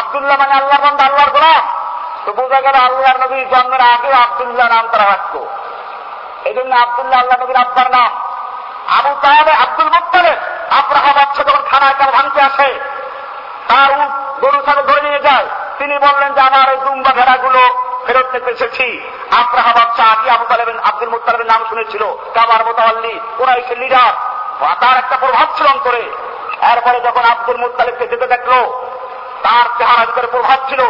আব্দুল্লাহ মানে আল্লাহ বন্ধ আল্লাহর গোলাম। তো বোঝা গেল আল্লাহ নবীর জন্মের আগে আব্দুল্লাহ নাম তারা রাখত এই জন্য আবদুল্লাহ আল্লাহ নবীর আব্বার নাম। আবু তাহলে আব্দুল মুক্তালেব আব্রাহা বাচ্চা যখন খানায় তার ভাঙতে আসে, তার গরু ছাগল ধরে নিয়ে যায়। তিনি বললেন যে, আমার এই দুম্বা ভেড়াগুলো ফেরত নিতে এসেছি। আব্রাহা বাচ্চা আগে আবু তালেবেন আব্দুল মুক্তালেবের নাম শুনেছিল। কাবার মোতাল্লি কোরাইশে লিডার। তার একটা প্রভাব ছিল করে এরপরে যখন আব্দুল মুতালিবকে যেতে দেখল, তার চেহারা ভিতরে প্রভাব ছিল।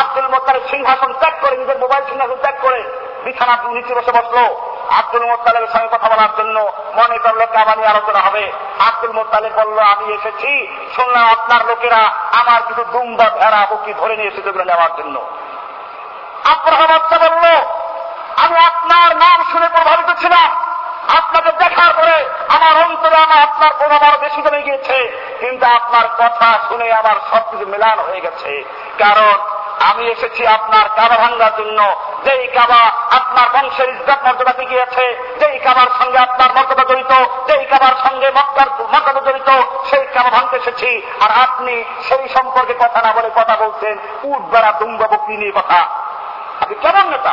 আব্দুল মোত্তারের সিংহাসন ত্যাগ করে, নিজের মোবাইল সিংহাসন ত্যাগ করে বিছানা নিচে বসে বসল। আব্দুল মোত্তালেবের সঙ্গে কথা বলার জন্য মনে করল কাবা আলোচনা হবে। আব্দুল মোত্তালেব বলল, আমি এসেছি, শুনলাম আপনার লোকেরা আমার কিছু দুম্বা ভেড়া বকি ধরে নিয়ে এসেছে নেওয়ার জন্য। আব্রাহাম বাচ্চা বলল, আমি আপনার নাম শুনে প্রভাবিত ছিলাম। আপনাকে দেখার পরে আমার অন্তরে আমার আপনার প্রভাব আরও বেশি কমে গিয়েছে। কিন্তু আপনার কথা শুনে আমার সবকিছু মিলান হয়ে গেছে। কারণ আমি এসেছি আপনার কাবা ভাঙ্গার জন্য। যেই কাবা আপনার বংশের ইজ্জত মর্যাদা গিয়েছে যেই কাবার সঙ্গে আপনার মর্যাদা জড়িত, যেই কাবার সঙ্গে মক্কার মর্যাদা জড়িত, সেই কাবা ভাঙতে এসেছি। আর আপনি সেই সম্পর্কে কথা না বলে কথা বলছেন, উট, বেড়া দুম্বা বকরি নিয়ে কথা। আপনি কেমন নেতা?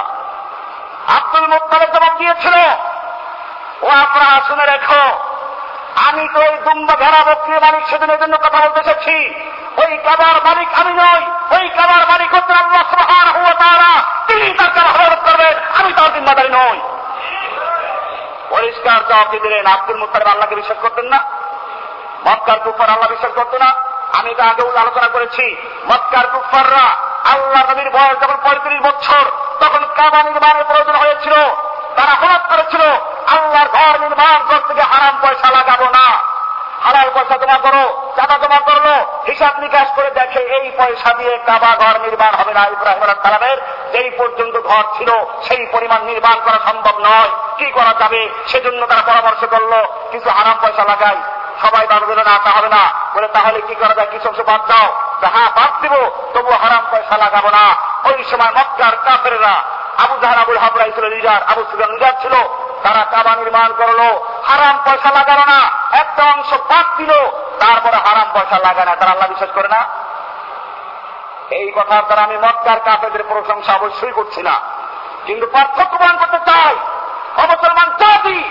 আব্দুল মোত্তালের জবাব দিয়েছিল। ও, আপনারা শুনে রেখো। আমি তো ওই দুম্বা ভেড়া, বক্রি মালিক সেদিন জন্য কথা বলতে এসেছি। ওই কাবার মালিক আমি নই, ওই কাবার মালিক হচ্ছেন আল্লাহ সুবহান হুয়া তাআলা। তিনি তার কাবা হরত করবেন আমি তার জিম্মাদারি নই। পরিষ্কার জবাব দিলেন, আব্দুল মুত্তালিব, আল্লাহকে বিশ্বাস করতেন না। মক্কার কুফার আল্লাহ বিশ্বাস করতো না। আমি এটা আগেও আলোচনা করেছি, মক্কার কুফাররা আল্লাহ নবীর বয়স যখন পঁয়ত্রিশ বছর, তখন কাবা নির্মাণের প্রয়োজন হয়েছিল। তারা হঠাৎ করেছিল, আল্লাহর ঘর নির্মাণ করতে হারাম পয়সা লাগাবো না। হালাল পয়সা জমা করো চাঁদা জমা করল, হিসাব নিকাশ করে দেখে এই পয়সা দিয়ে কাবা ঘর নির্মাণ হবে না ইব্রাহিম আলাহ সালামের যেই পর্যন্ত ঘর ছিল, সেই পরিমাণ নির্মাণ করা সম্ভব নয়। কি করা যাবে? সেজন্য তারা পরামর্শ করল, কিছু হারাম পয়সা লাগাই। সবাই ভাববে না, তা হবে না। বলে, তাহলে কি করা যায়? কিছু বাদ দাও। হ্যাঁ বাদ দিব। তবু হারাম পয়সা লাগাবো না। ওই সময় মক্কার কাফেররা, আবু জাহার আবুল হাবরা ছিল লিডার, আবু সুফিয়ান লিডার ছিল। তারা কাবা নির্মাণ করল, হারাম পয়সা লাগানো না, একটা অংশ বাদ দিল, তারপরে হারাম পয়সা লাগায় না। তারা আল্লাহ বিশ্বাস করে না? এই কথার দ্বারা আমি মক্কার কাফেদের প্রশংসা অবশ্যই করছি না। কিন্তু পার্থক্য প্রমাণ করতে চাই অমুসলমান জাতি!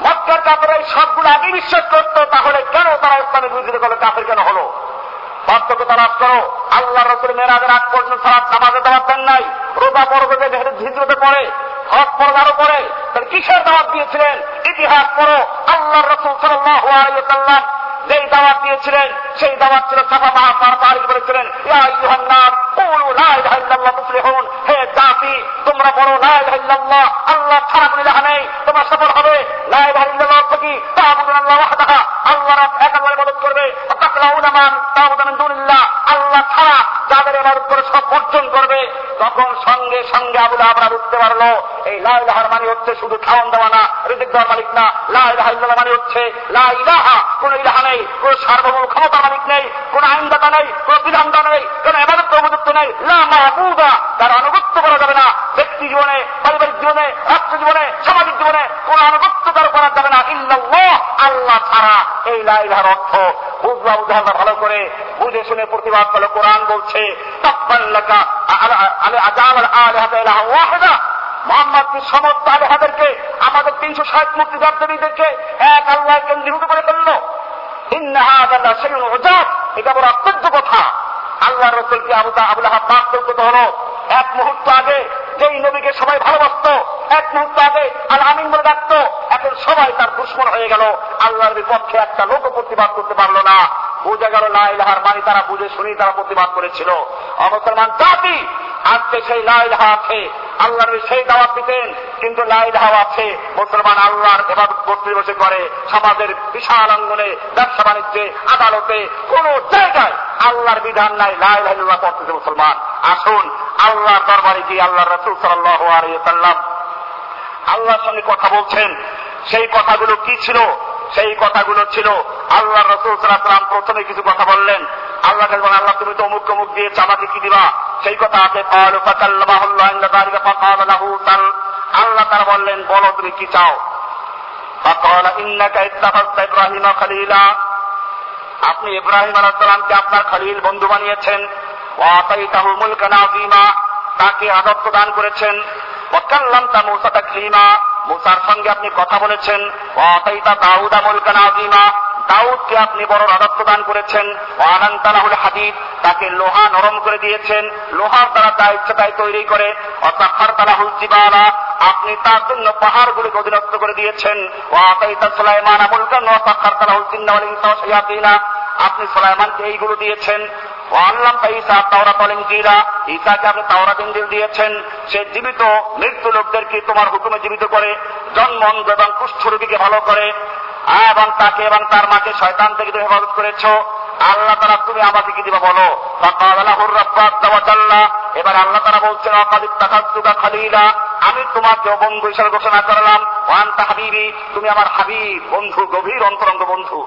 মক্কার কাপড় এই সবগুলো আগে বিশ্বাস করতো, তাহলে কেন তারা ইসলামের বিরোধিতা করল কাপের কেন হলো? পার্থক্য তালাশ করো আল্লাহ রসুল মেয়েরাদের আগ পর্যন্ত সারা নামাজে দাওয়াত দেন নাই, রোজা পর্বতে হিজরতে পড়ে হক পর্দারও করে কিসের দাওয়াত দিয়েছিলেন? ইতিহাস পড়ো। আল্লাহ রসুল সাল্লাম যেই দাওয়াত দিয়েছিলেন সেই দাওয়াত ছিল সাফা মাহাপার পারি বলেছিলেন হে জাতি, তোমরা বড় লা ইলাহা ইল্লাল্লাহ, আল্লাহ ছাড়া কোনো ইলাহা নেই। তোমরা সফল হবে লা ইলাহা ইল্লাল্লাহ অর্থ কি? তা'বুদুন আল্লাহ ওয়াহদাহা। আল্লাহ ইবাদত করবে। তাকলাউনা মান তা'বুদু দুনিল্লাহ। আল্লাহ ছাড়া যাদের ইবাদত করে সব বর্জন করবে। তখন সঙ্গে সঙ্গে আবুল আমরা বুঝতে পারল, এই লা ইলাহার মানে হচ্ছে শুধু খাওয়ান দেওয়া না, রিজিক দেওয়ার মালিক না। লা ইলাহা ইল্লাল্লাহ মানে হচ্ছে লা ইলাহা, কোন ইলাহা নেই, কোন সার্বভৌম ক্ষমতা মালিক নেই, কোন আইনদাতা নেই, কোন বিধানদাতা নেই, কোন এবাদত প্রভুত্ব নেই। মাহবুদা, তার আনুগত্য করা যাবে না। ব্যক্তি জীবনে, পারিবারিক জীবনে, রাষ্ট্র জীবনে, সামাজিক জীবনে কোন আনুগত্য তার করা যাবে না। ইল্লাল্লাহ, আল্লাহ ছাড়া এই লা ইলাহার অর্থ বুঝবা উদাহরণ ভালো করে বুঝে শুনে প্রতিবাদ করল কোরআন বলছে আলে ওয়াহিদা। মোহাম্মদকে সমস্ত আলেহাদেরকে, আমাদের তিনশো ষাট মুক্তি দেবীদেরকে এক আল্লাহ কেন্দ্রীভূত করে ফেলল। এটা বড় অত্যন্ত কথা। আল্লাহ রসুলকে আবু আবুল আহাব বাস্তবগত হলো? এক মুহূর্ত আগে যেই নবীকে সবাই ভালোবাসত, এক মুহূর্ত আগে আল আমিন বলে ডাকত, এখন সবাই তার দুশ্মন হয়ে গেল। আল্লাহর বিপক্ষে একটা লোক প্রতিবাদ করতে পারল না। বুঝে গেল না ইলাহার মানি তারা বুঝে শুনি তারা প্রতিবাদ করেছিল। অমুসলমান জাতি আজকে সেই লাইলাহা আছে, আল্লাহর সেই দাওয়াত দিতেন, কিন্তু লাইলাহা আছে। মুসলমান আল্লাহর এবার বসতে বসে করে সমাজের বিশাল অঙ্গনে, ব্যবসা বাণিজ্যে, আদালতে, কোন জায়গায় আল্লাহর বিধান নাই লাইলাহ পড়তেছে মুসলমান। আসুন, আল্লাহর দরবারে গিয়ে আল্লাহ রসুল সাল্লাহ আলিয়াল্লাম আল্লাহর সঙ্গে কথা বলছেন। সেই কথাগুলো কি ছিল? সেই কথাগুলো ছিল। আল্লাহ রসুল সাল্লাম প্রথমে কিছু কথা বললেন। আল্লাহ আল্লাহ তুমি তো অমুক অমুক দিয়েছ আমাকে কি দিবা? সেই কথা আছে আল্লাহ তারা বললেন, বলো তুমি কি চাও? ইব্রাহিম খালিলা। আপনি ইব্রাহিম আলাহামকে আপনার খালিল বন্ধু বানিয়েছেন। তাকে আদত্ত দান করেছেন। ওয়াকাল্লাম তা মুসা তাকলিমা। মুসার সঙ্গে আপনি কথা বলেছেন। ওয়াতাইতা দাউদা মুলকান আজিমা দাউদকে আপনি বড় রাজত্ব দান করেছেন। আনান্তালাহুল হাদিদ। তাকে লোহা নরম করে দিয়েছেন। লোহার দ্বারা তা ইচ্ছা তাই তৈরি করে। অর্থাৎ তালাহুল জিবালা। আপনি তার জন্য পাহাড়গুলিকে অধীনস্থ করে দিয়েছেন। ও আতাইতা সুলাইমান আমুল কান ও সাক্ষার তালাহুল চিন্নাওয়াল ইনসা আপনি সুলাইমানকে এইগুলো দিয়েছেন। ঈসাকে আপনি তাওরাত ইনজিল দিয়েছেন। সে জীবিত, মৃত্যু লোকদেরকে তোমার হুকুমে জীবিত করে ভালো করে। এবং তাকে এবং তার মাকে শয়তান থেকে করেছ। আল্লাহ তারা তুমি বলো। এবার আল্লাহ তারা আমি তোমাকে বন্ধু হিসেবে ঘোষণা করলাম। হাবিবি, তুমি আমার হাবিব, বন্ধু, গভীর অন্তরঙ্গ বন্ধু।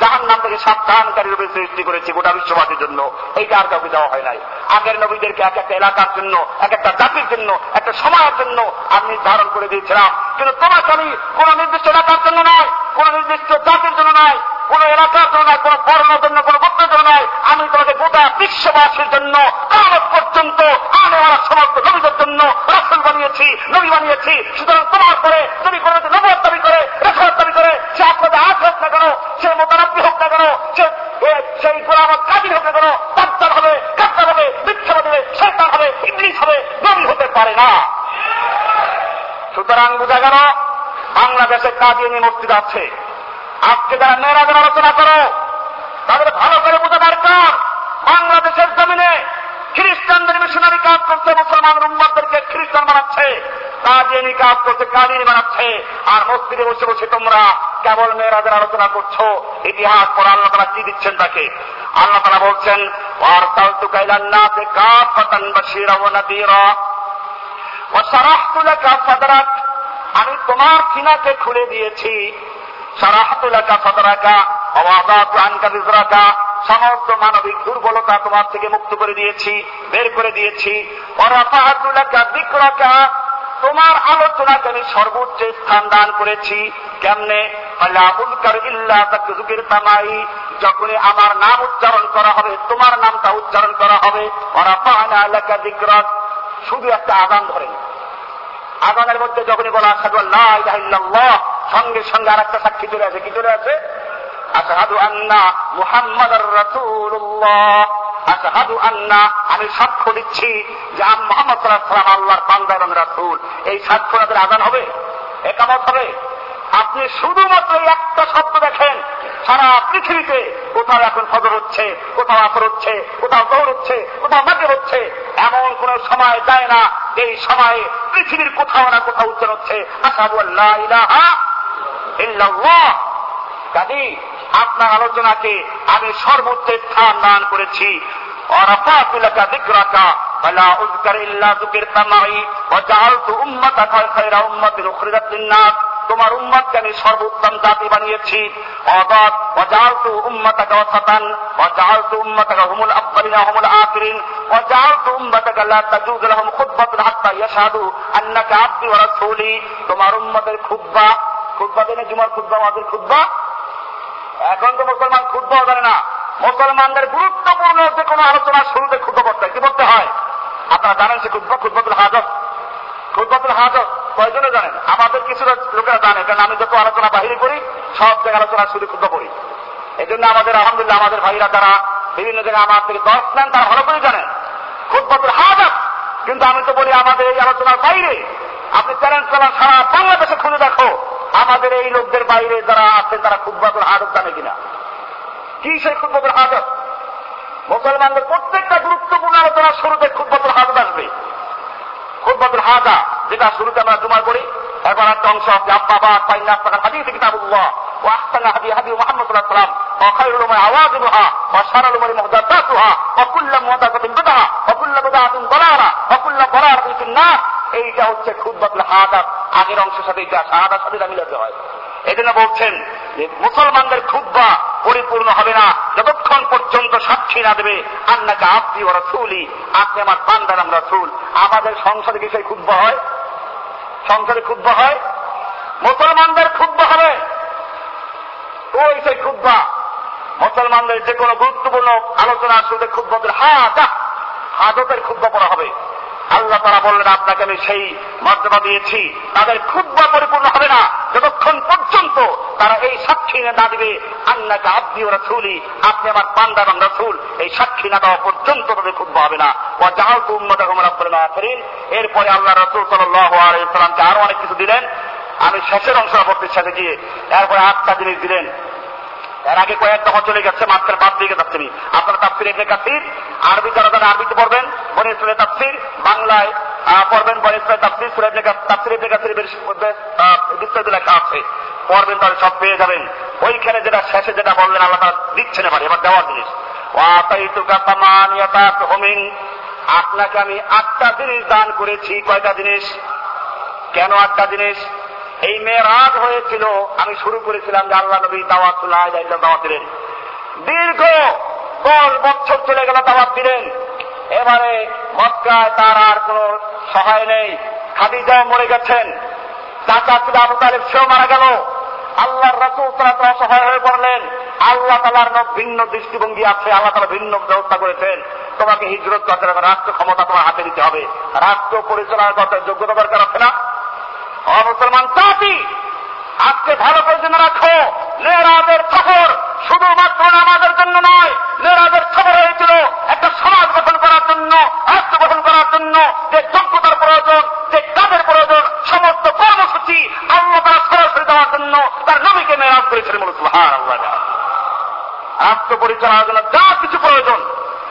জাহান নাম থেকে সাবধানকারী রূপে সৃষ্টি করেছি গোটা বিশ্ববাসীর জন্য। এইটা আর কাউকে দেওয়া হয় নাই। আগের নবীদেরকে এক একটা এলাকার জন্য, এক একটা জাতির জন্য, একটা সময়ের জন্য আমি নির্ধারণ করে দিয়েছিলাম। কিন্তু তোমাকে আমি কোন নির্দিষ্ট এলাকার জন্য নয়, কোন নির্দিষ্ট জাতির জন্য নয়, কোন এলাকার জন্য নয়, কোন বর্ণের জন্য, কোন গোত্রের জন্য নয়। আমি তোমাকে গোটা বিশ্ববাসীর জন্য, কামত পর্যন্ত আনে সমস্ত নবীদের জন্য রাসুল বানিয়েছি, নবী বানিয়েছি। সুতরাং তোমার পরে যদি কোনো নবর দাবি করে রেখার দাবি করে, সে আপনাদের হোক না কেন সে মোতারাব্বি হোক না কেন সেই গোলামত কাজির হোক না কেন বাচ্চার হবে কাপ্তার হবে মিথ্যাবাদ হবে, শয়তান হবে ইংলিশ হবে, নবী হতে পারে না। সুতরাং বোঝা গেল, বাংলাদেশে কাজিনী মসজিদ আছে। আজকে যারা মেয়েরাদের আলোচনা করো, তাদের ভালো করে বোঝা দরকার, বাংলাদেশের জমিনে খ্রিস্টানদের মিশনারি কাজ করছে মুসলমানের উম্মাদেরকে খ্রিস্টান বানাচ্ছে কাজিনী কাজ করছে কাজিনী বানাচ্ছে, আর মসজিদে বসে বসে তোমরা কেবল মেয়েরাদের আলোচনা করছো ইতিহাস পর আল্লাহ তারা কি দিচ্ছেন তাকে আল্লাহ তারা বলছেন وارسلت الى الناس كافة بشيرا ونذيرا وشرحت لك صدرك আমি তোমার সিনাকে খুলে দিয়েছি সারাহাতুলাকা সদরাকা অবাদাতু আনকা বিজরাকা সমস্ত মানবিক দুর্বলতা তোমার থেকে মুক্ত করে দিয়েছি বের করে দিয়েছি অরাফাহাতুলাকা বিক্রকা তোমার আলোচনাকে আমি সর্বোচ্চ স্থান দান করেছি কেমনে যখনই আমার নাম উচ্চারণ করা হবে, তোমার নামটা উচ্চারণ করা হবে, ওরা পাহানা এলাকা দিগ্রত শুধু একটা আদান ধরেন আদানের মধ্যে যখনই বলা আসাদু আল্লাহ সঙ্গে সঙ্গে আর একটা সাক্ষী চলে আছে কি চলে আছে আসাদু আন্না মুহাম্মদ রসুল্লাহ আসাদু আন্না, আমি সাক্ষ্য দিচ্ছি যে মোহাম্মদ সাল্লাম আল্লাহর বান্দা এবং রাসুল। এই সাক্ষ্য আদান হবে? একামত হবে? আপনি শুধুমাত্র একটা শব্দ দেখেন সারা পৃথিবীতে কোথাও এখন ফজর হচ্ছে কোথাও আসর হচ্ছে কোথাও দৌড় হচ্ছে কোথাও মাকে হচ্ছে এমন কোন সময় যায় না এই সময়ে পৃথিবীর কোথাও না কোথাও উচ্চার হচ্ছে আসাদু আল্লাহ ইলাহা ইল্লাল্লাহ কাজী আপনার আলোচনাকে আমি সর্বোচ্চ স্থান দান করেছি অরাফাতুলাকা দিকরাকা فلا أذكر إلا ذكرت معي وجعلت أمتك خير أمة أخرجت للناس তোমার উন্মাদকে আমি সর্বোত্তম জাতি বানিয়েছি। অদত অজালতু উম্মাতাকা ওয়াসাতান অজালতু উম্মাতাকা হুমুল আব্বালিনা হুমুল আখিরিন অজালতু উম্মাতাকা লা তাজুযু লাহুম হাত্তা আন্নাকা ওয়া রাসূলি। তোমার উম্মতের খুতবা খুতবা দিনে জুমার খুতবা আমাদের খুতবা? এখন তো মুসলমান খুতবাও জানে না। মুসলমানদের গুরুত্বপূর্ণ যে কোনো আলোচনা শুরুতে খুতবা করতে কি বলতে হয়? আপনারা জানেন সে খুতবা, খুতবাতুল হাজত। খুতবাতুল হাজত কয়জনে জানেন আমাদের কিছু লোকেরা জানে, কারণ আমি যত আলোচনা বাহিরে করি, সব জায়গায় আলোচনা শুরু খুতবা করি। এই জন্য আমাদের, আলহামদুলিল্লাহ, আমাদের ভাইরা তারা বিভিন্ন জায়গায় আমার থেকে দশ নেন, তারা ভালো করে জানেন। খুতবাতুল হাজত কিন্তু আমি তো বলি আমাদের এই আলোচনার বাইরে। আপনি চ্যালেঞ্জ করা সারা বাংলাদেশে খুঁজে দেখো, আমাদের এই লোকদের বাইরে যারা আছে, তারা খুদ্বাতুল হাজত জানে কিনা। কি সেই খুদ্বাতুল হাজত মুসলমানদের প্রত্যেকটা গুরুত্বপূর্ণ আলোচনার শুরুতে খুদ্বাতুল হাজত আসবে। খুববাতুল হাদা, যেটা শুরুতে আমরা জুমার করি এবার একটা অংশ আছে আব্বা বা পাইনা আপনার হাদিস, কিতাবুল্লাহ, ও আহসান হাদি হাদি মোহাম্মদ সাল্লাম অখাইল উমার আওয়াজ উহা অসার উমারি মহদাত উহা অকুল্লা মহদাতিন বিদা অকুল্লা বিদা আতুন গলারা অকুল্লা গলার না এইটা হচ্ছে খুববাতুল হাদা, আগের অংশের সাথে এটা সাহাদার সাথে মিলাতে হয়। এই জন্য বলছেন যে মুসলমানদের খুদ্া পরিপূর্ণ হবে না। যতক্ষণ পর্যন্ত সাক্ষী না দেবে, আন্নাকে আপনি ও রসুলি, আপনি আমার পান্ডার আমরা রসুল। আমাদের সংসদে কি সেই খুদ্া হয়? সংসদে ক্ষুব্ধ হয়? মুসলমানদের ক্ষুব্ধ হবে। ওই সেই খুদ্া মুসলমানদের যে কোনো গুরুত্বপূর্ণ আলোচনা শুরুতে খুদ্বাদের হাজা হাজতের ক্ষুব্ধ করা হবে। আল্লাহ তারা বললেন, আপনাকে আমি সেই মর্যাদা দিয়েছি। তাদের ক্ষুদ্র পরিপূর্ণ হবে না। যতক্ষণ পর্যন্ত তারা এই সাক্ষী না দিবে, আন্নাকে আব্দি ও রসুলি, আপনি আমার পান্ডা এবং রসুল, এই সাক্ষী না দেওয়া পর্যন্ত তাদের ক্ষুদ্র হবে না। ও জাহাল তো উন্মত করেন এরপরে আল্লাহ রসুল সাল্লামকে আরও অনেক কিছু দিলেন। আমি শেষের অংশ পড়তে সাথে গিয়ে, এরপরে আটটা জিনিস দিলেন। এর আগে কয়েক দফা চলে গেছে মাত্র বাদ দিয়ে তিনি আপনারা তাফসির ইবনে কাসির, আরবি যারা যারা আরবিতে পড়বেন, বনে ইসরায়েল তাফসির, বাংলায় পড়বেন বনে ইসরায়েল তাফসির কাসির তাফসির কাসির মধ্যে বিস্তারিত লেখা আছে। পড়বেন তাহলে সব পেয়ে যাবেন। ওইখানে যেটা শেষে যেটা বললেন, আল্লাহ তাআলা দিচ্ছেন এবার এবার দেওয়ার জিনিস। আপনাকে আমি আটটা জিনিস দান করেছি। কয়টা জিনিস? কেন আটটা জিনিস? এই মেয়েরাজ হয়েছিল, আমি শুরু করেছিলাম যে আল্লাহ নবী দাওয়াত দাওয়াত দিলেন। দীর্ঘ দশ বছর চলে গেল দাওয়াত দিলেন। এবারে মক্কায় তার আর কোন সহায় নেই। খাদিজাও মরে গেছেন। চাচা ছিল আবু তালেব, সেও মারা গেল। আল্লাহর রসুল তারা তো অসহায় হয়ে পড়লেন। আল্লাহ তালার ভিন্ন দৃষ্টিভঙ্গি আছে, আল্লাহ তালা ভিন্ন ব্যবস্থা করেছেন। তোমাকে হিজরত করতে হবে, রাষ্ট্র ক্ষমতা তোমার হাতে দিতে হবে। রাষ্ট্র পরিচালনা করতে যোগ্যতা দরকার আছে না? মুসলমান জাতি, আজকে ভালো করে জেনে রাখো নেরাজের খবর, শুধুমাত্র নামাজের জন্য নয়, নেরাজের খবর হয়েছিল একটা সমাজ গঠন করার জন্য, রাষ্ট্র গঠন করার জন্য, যে যোগ্যতার প্রয়োজন, যে কাজের প্রয়োজন, সমস্ত কর্মসূচি আল্লাহ তারা সরাসরি দেওয়ার জন্য তার নবীকে মেরাজ করেছিলেন বলে সুহার আল্লাহ রাষ্ট্র জন্য যা কিছু প্রয়োজন,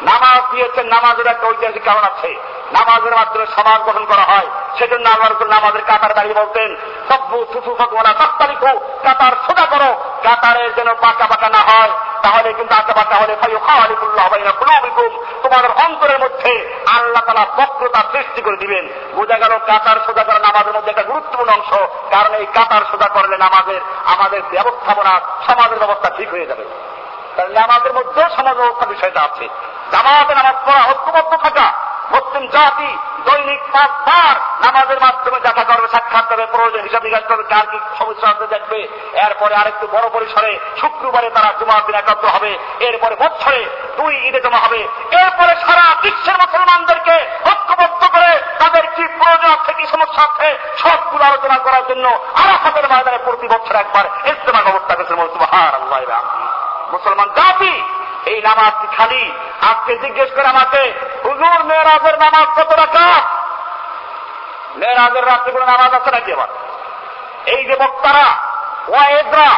নামাজ দিয়েছেন, নামাজের একটা ঐতিহাসিক কারণ আছে। নামাজের মাধ্যমে সমাজ গঠন করা হয়। সেজন্য আল্লাহ রসুল নামাজের কাতার দাঁড়িয়ে বলতেন সব্বু সুফু ফকুয়া তাত্তালিকু কাতার সোজা করো, কাতারের যেন পাকা পাকা না হয়, তাহলে কিন্তু আঁকা পাকা হলে ফাইও খাওয়ালিকুল্লাহ বাইনা কুলুবিকুম। তোমাদের অন্তরের মধ্যে আল্লাহ তালা বক্রতা সৃষ্টি করে দিবেন। বোঝা গেল কাতার সোজা করা নামাজের মধ্যে একটা গুরুত্বপূর্ণ অংশ, কারণ এই কাতার সোজা করলে নামাজের, আমাদের ব্যবস্থাপনা, সমাজের ব্যবস্থা ঠিক হয়ে যাবে। তাহলে নামাজের মধ্যেও সমাজ ব্যবস্থা বিষয়টা আছে। জামাতে নামাজ পড়া ঐক্যবদ্ধ থাকা মুসলিম জাতি দৈনিক পাঁচবার নামাজের মাধ্যমে দেখা করবে, সাক্ষাৎ করবে, প্রয়োজন হিসাব নিকাশ করবে, কার কি সমস্যা দেখবে। এরপরে আরেকটু বড় পরিসরে শুক্রবারে তারা জুমার দিন একাত্র হবে, এরপরে বছরে দুই ঈদে জমা হবে। এরপরে সারা বিশ্বের মুসলমানদেরকে ঐক্যবদ্ধ করে তাদের কি প্রয়োজন আছে, কি সমস্যা আছে, সবগুলো আলোচনা করার জন্য আরাফাতের ময়দানে প্রতি বছর একবার ইস্তেমা ব্যবস্থা আল্লাহ মুসলমান জাতি এই নামাজটি খালি? আজকে জিজ্ঞেস করে আমাকে, হুজুর, মেয়েরাজের নামাজ কত রাখা মেয়েরাজের রাত্রে কোনো নামাজ আছে নাকি আবার? এই যে বক্তারা ওয়াইদরা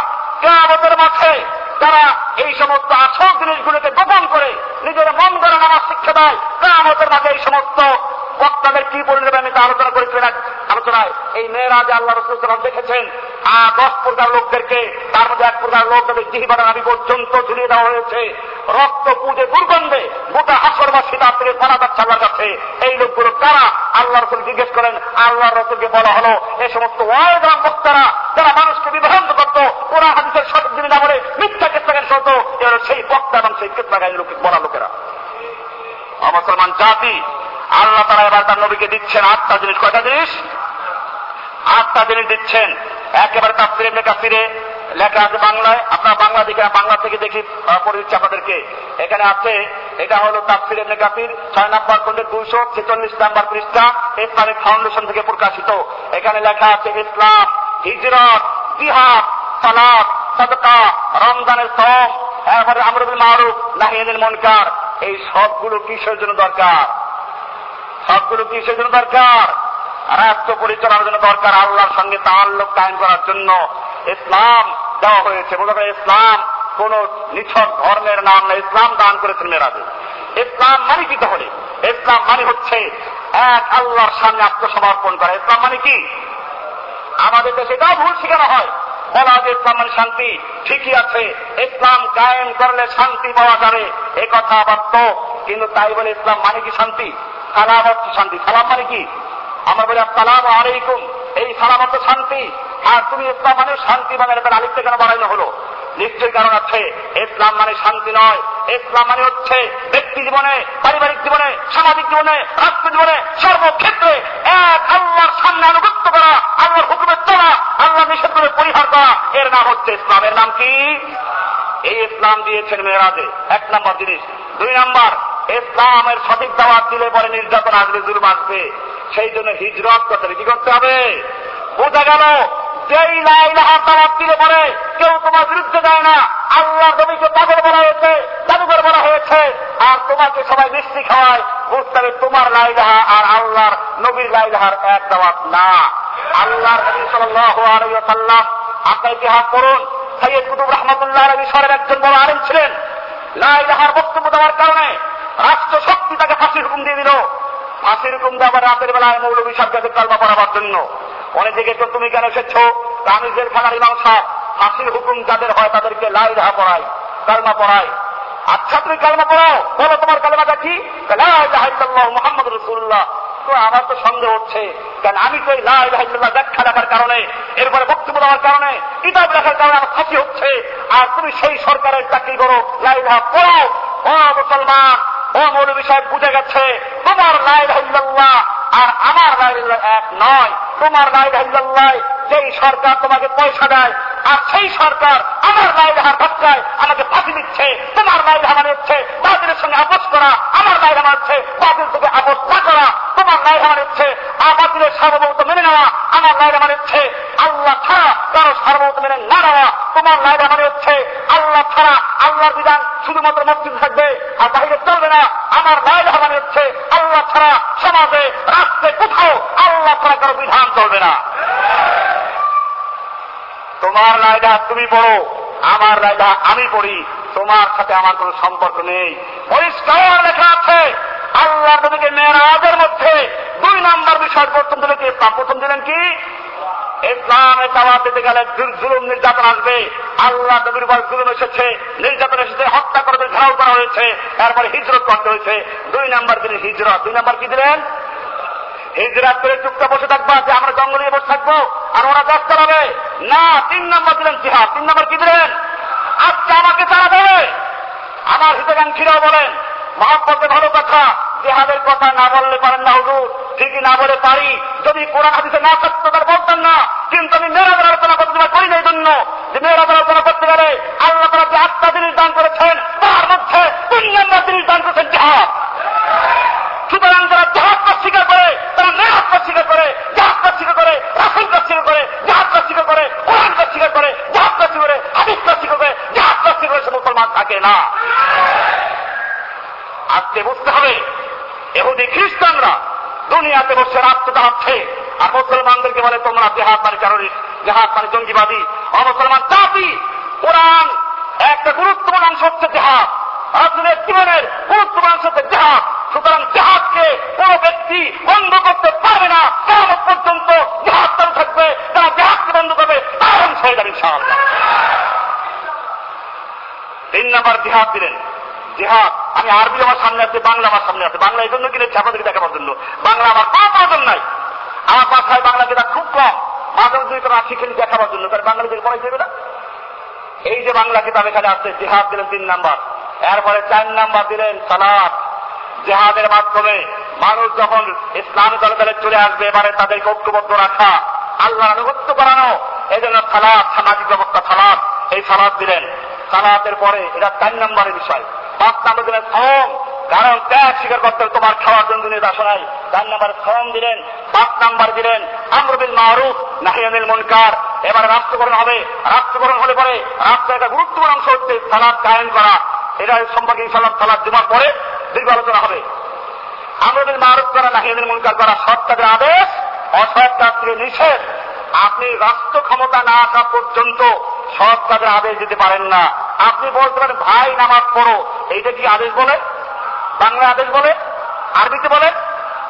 কেয়ামতের মাঠে যারা এই সমস্ত আসল জিনিসগুলোকে গোপন করে নিজের মন করে নামাজ শিক্ষা দেয়, কেয়ামতের মাঠে এই সমস্ত বক্তাদের কি পরিণামে আমি তা আলোচনা করেছিলেন আলোচনায় এই মেয়েরা যে আল্লাহ রসুল সালাম দেখেছেন দশ প্রকার লোকদেরকে, তার মধ্যে এক প্রকার লোক তাদের জিহিবাটা নাবি পর্যন্ত ঝুলিয়ে দেওয়া হয়েছে। রক্ত পুজে দুর্গন্ধে গোটা হাসরবাসী তার থেকে পানা যাচ্ছে আল্লাহর কাছে এই লোকগুলো কারা? আল্লাহ রসুল জিজ্ঞেস করেন, আল্লাহ রসুলকে বলা হলো এই সমস্ত ওয়াইদাম বক্তারা যারা মানুষকে বিভ্রান্ত করত, ওরা হাদিসের সঠিক জিনিস না বলে মিথ্যা কেসলাগান করত, এরা সেই বক্তা এবং সেই কেসলাগান লোক বলা লোকেরা। মুসলমান জাতি, আল্লাহ তারা এবার তার নবীকে দিচ্ছেন আটটা জিনিস। কয়টা জিনিস? আটটা জিনিস দিচ্ছেন। একেবারে তাফসিরে মেকাফিরে লেখা আছে বাংলায়। আপনার বাংলা দিকে বাংলা থেকে দেখি পড়ে দিচ্ছি আপনাদেরকে। এখানে আছে, এটা হলো তাফসিরে মেকাফির ছয় নম্বর খন্ডের দুইশো ছেচল্লিশ নাম্বার পৃষ্ঠা, ইসলামিক ফাউন্ডেশন থেকে প্রকাশিত। এখানে লেখা আছে, ইসলাম, হিজরত, জিহাদ সালাদ সদকা, রমজানের সম এরপরে আমরুল মারুফ নাহিয়ানের মনকার। এই সবগুলো কিসের জন্য দরকার? সবগুলো কিসের জন্য দরকার? পরিচালনার জন্য দরকার আল্লাহর সঙ্গে তাল্লুক কায়েম করার জন্য। ইসলাম দেওয়া হয়েছে। যায় ইসলাম কোন নিছক ধর্মের নাম না। ইসলাম দান করেছেন মেরাজে ইসলাম মানে কি তাহলে? ইসলাম মানে হচ্ছে এক আল্লাহর সামনে আত্মসমর্পণ করা। ইসলাম মানে কি? আমাদের দেশে এটাও ভুল শেখানো হয়, বলা যে ইসলাম মানে শান্তি, ঠিকই আছে। ইসলাম কায়েম করলে শান্তি পাওয়া যাবে। এ কথা বাত্য কিন্তু তাই বলে ইসলাম মানে কি শান্তি? সালাম শান্তি। সালাম মানে কি? আমরা বলি, আসসালাম আলাইকুম। এই সালাম অর্থ শান্তি। আর তুমি ইসলাম মানে শান্তি মানে তার আলিফকে কেন বাড়াইনো হলো? নিশ্চয়ই কারণ আছে, ইসলাম মানে শান্তি নয়। ইসলাম মানে হচ্ছে ব্যক্তি জীবনে, পারিবারিক জীবনে, সামাজিক জীবনে, রাষ্ট্র জীবনে সর্বক্ষেত্রে এক আল্লাহর সামনে আনুগত্য করা, আল্লাহর হুকুমের চলা আল্লাহ নিষেধ করে পরিহার করা, এর নাম হচ্ছে ইসলামের নাম কি? এই ইসলাম দিয়েছেন মেয়েরাজে। এক নম্বর জিনিস। দুই নম্বর, ইসলামের সঠিক দাওয়াত দিলে পরে নির্যাতন আসবে, জুলুম আসবে। সেই জন্য হিজরত করতে কি করতে হবে। বোঝা গেল, যেই লাইলাহার দাওয়াত দিলে পরে কেউ তোমার বিরুদ্ধে যায় না। আল্লাহ নবীকে পাগল বলা হয়েছে জাদুঘর বলা হয়েছে, আর তোমাকে সবাই মিষ্টি খাওয়ায়। বুঝতে হবে তোমার লাইলাহা আর আল্লাহর নবীর লাইলাহার এক দাওয়াত না। আল্লাহর নবী সাল্লাহ আলাইহি সাল্লাম আপনার ইতিহাস পড়ুন। সৈয়দ কুতুব রহমতুল্লাহ মিশরের একজন বড় আলেম ছিলেন। লাইলাহার বক্তব্য দেওয়ার কারণে রাষ্ট্র শক্তি তাকে ফাঁসির হুকুম দিয়ে দিল। ফাঁসির হুকুম দেওয়ার রাতের বেলায় মৌলবী সাহেবকে কালমা পড়াবার জন্য। অনেক জিজ্ঞেস তুমি কেন এসেছ? আমি জেলখানার ইমাম সাহেব ফাঁসির হুকুম যাদের হয় তাদেরকে লাইলাহা পড়ায়, কালমা পড়ায়। আচ্ছা তুমি কালমা পড়াও বলো তোমার কালমাটা কি? মোহাম্মদ রসুল্লাহ তো আমার তো সন্দেহ হচ্ছে কারণ আমি তো লাইল্লাহ ব্যাখ্যা দেখার কারণে, এরপরে বক্তব্য দেওয়ার কারণে, কিতাব লেখার কারণে আমার ফাঁসি হচ্ছে। আর তুমি সেই সরকারের চাকরি করো লাইলাহা পড়াও। ও মুসলমান ও মৌলবী সাহেব, বুঝে গেছে, তোমার লাইল্লাহ আর আমার লাইল্লাহ এক নয়। তোমার লাইল্লাহ যেই সরকার তোমাকে পয়সা দেয়, আর সেই সরকার আমার লাইলাহার ধাক্কায় আমাকে ফাঁসি দিচ্ছে। তোমার লাইলাহা মানে হচ্ছে বাতিলের সঙ্গে আপোষ করা, আমার লাইলাহা মানে হচ্ছে বাতিল থেকে আপোষ না করা। তোমার লাইলাহা মানে হচ্ছে বাতিলের সার্বভৌমত্ব মেনে নেওয়া আমার লাইলাহা মানে হচ্ছে আল্লাহ ছাড়া কারও সার্বভৌমত্ব মেনে না নেওয়া তোমার লাইলাহা মানে হচ্ছে আল্লাহ ছাড়া আল্লাহর বিধান শুধুমাত্র মসজিদ থাকবে আর বাইরে চলবে না। আমার লাইলাহা মানে হচ্ছে আল্লাহ ছাড়া সমাজে রাস্তায় কোথাও আল্লাহ ছাড়া কারও বিধান চলবে না। তোমার লাইলা তুমি পড়ো, আমার লাইলা আমি পড়ি। তোমার সাথে আমার কোন সম্পর্ক নেই। পরিষ্কার লেখা আছে, আল্লাহ নবীকে মেয়েরাজের মধ্যে দুই নম্বর বিষয় প্রথম দিলে কি? প্রথম দিলেন কি? ইসলামে দাওয়াত দিতে গেলে জুলুম নির্যাতন আসবে। আল্লাহ নবীর উপর জুলুম এসেছে, নির্যাতন এসেছে, হত্যা করে ঘেরাও করা হয়েছে, তারপরে হিজরত করতে হয়েছে। দুই নাম্বার দিলেন হিজরত। দুই নাম্বার কি দিলেন? হিজরাত করে চুপটা বসে থাকবা, যে আমরা জঙ্গলে বসে থাকব, আর ওরা দশ চালাবে না, তিন নম্বর দিলেন জিহাদ। তিন নম্বর কি দিলেন? আজকে আমাকে তারা দেবে। আমার হিতাকাঙ্ক্ষীরাও বলেন মহাপথে ভালো কথা জেহাদের কথা না বললে পারেন না হুজুর। ঠিকই না বলে পারি। যদি কোরআন হাদিসে না থাকতো তার বলতেন না। কিন্তু আমি মেয়েরাদের আলোচনা করতে করি না এই জন্য। যে মেয়েরাদের আলোচনা করতে গেলে আল্লাহ তারা যে আত্মা জিনিস দান করেছেন, তার মধ্যে নম্বর জিনিস দান করেছেন জেহাদ। সুতরাং যারা জাহাজটা স্বীকার করে, তারা মেহাজটা স্বীকার করে জাহাজটা স্বীকার করে রাসুলটা স্বীকার করে জাহাজটা স্বীকার করে কোরআনটা স্বীকার করে জাহাজটা স্বীকার করে হাদিসটা স্বীকার করে জাহাজটা স্বীকার করে সে মুসলমান থাকে না। আজকে বুঝতে হবে এহুদি খ্রিস্টানরা দুনিয়াতে বসে রাষ্ট্র চালাচ্ছে আর মুসলমানদেরকে বলে, তোমরা জেহাদ মানে টেরোরিস্ট, জেহাদ মানে জঙ্গিবাদী, অমুসলমান জাতি। কোরআন একটা গুরুত্বপূর্ণ অংশ হচ্ছে জেহাদ। রাজনীতির জীবনের গুরুত্বপূর্ণ অংশ হচ্ছে জেহাদ। সুতরাং জাহাজকে কোন ব্যক্তি বন্ধ করতে পারবে না। কেমন পর্যন্ত জাহাজ চালু থাকবে। তারা জাহাজকে বন্ধ করবে তার অংশ হয়ে যাবে তিন নাম্বার জিহাদ দিলেন। জিহাদ আমি আরবি আমার সামনে আছে, বাংলা আমার সামনে আছে। বাংলা এই জন্য কিনেছি আপনাদেরকে দেখাবার জন্য। বাংলা আমার কোনো প্রয়োজন নাই। আমার বাসায় বাংলা কিনা খুব কম, মাঝে কোনো আশি খেলি দেখাবার জন্য বাংলা থেকে পড়াই দেবে না? এই যে বাংলা কিতাব এখানে আছে জিহাদ দিলেন তিন নাম্বার। এরপরে চার নাম্বার দিলেন সালাদ জেহাদের মাধ্যমে মানুষ যখন ইসলামী দলে দলে চলে আসবে, এবারে তাদেরকে ঐক্যবদ্ধ রাখা আল্লাহ আনুগত্য করানো এই জন্য সালাদ সামাজিক ব্যবস্থা সালাদ এই সালাদ দিলেন। সালাতের পরে, এটা চার নম্বরের বিষয়। পাঁচ নম্বর শ্রম। কারণ ত্যাগ স্বীকার করতে তোমার খাওয়ার জন্য দুনিয়া আসা নাই? চার নম্বরে শ্রম দিলেন পাঁচ নাম্বার দিলেন আমরবিল মারুফ নাহিয়ানিল মুনকার। এবারে রাষ্ট্রকরণ হবে। রাষ্ট্রকরণ হলে পরে রাষ্ট্রের একটা গুরুত্বপূর্ণ অংশ হচ্ছে সালাদ কায়েম করা। এটা সম্পর্কে ইনশাল্লাহ সালাদ জমার পরে দীর্ঘ আলোচনা হবে। আমরবিল মারুফ করা নাহিয়ানিল মুনকার করা সৎ কাজের আদেশ, অসৎ কাজ নিষেধ। আপনি রাষ্ট্র ক্ষমতা না আসা পর্যন্ত সৎ কাজের আদেশ দিতে পারেন না। আপনি বলতে পারেন, ভাই, নামাজ পড়ো। এইটা কি আদেশ বলে? বাংলা আদেশ বলে? আরবিতে বলে?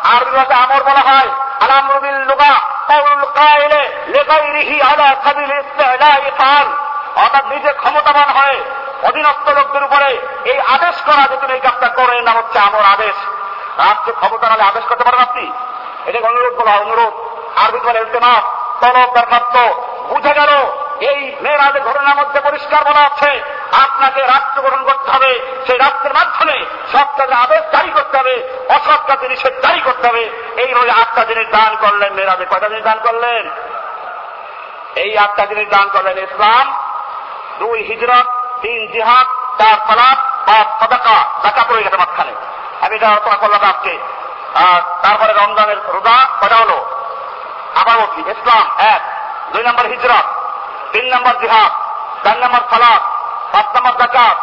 আরবি ভাষা আমর বলা হয় আলামরুবিল লুগা কৌল কাইলে লেগাইরিহি আলা সাবিল ইস্তেলাই ফাল অর্থাৎ নিজে ক্ষমতাবান হয় অধীনস্থ লোকদের উপরে এই আদেশ করা যে তুমি এই কাজটা করে না হচ্ছে আমার আদেশ। রাষ্ট্র ক্ষমতা নালে আদেশ করতে পারেন আপনি? এটাকে অনুরোধ বলা অনুরোধ। আরবি বলে, ইলতেমাস, তলব দরখাস্ত। বুঝে গেল এই মেয়েরাজের ঘটনার মধ্যে পরিষ্কার বলা আছে, আপনাকে রাষ্ট্র গঠন করতে হবে। সেই রাষ্ট্রের মাধ্যমে কাজে আদেশ জারি করতে হবে অসৎ কাজে নিষেধ জারি করতে হবে। এইভাবে আটটা জিনিস দান করলেন মেয়েরাজে। কয়টা জিনিস দান করলেন? এই আটটা জিনিস দান করলেন ইসলাম, দুই হিজরত, তিন জিহাদ, চার সালাদ পাঁচ সদাকা। টাকা পড়ে গেছে মাঝখানে। আমি এটা আলোচনা করলাম আজকে। তারপরে রমজানের রোজা কটা হলো? আবার ইসলাম এক। দুই নম্বর হিজরত। তিন নম্বর জিহাদ, চার নম্বর সালাদ পাঁচ নম্বর জাকাত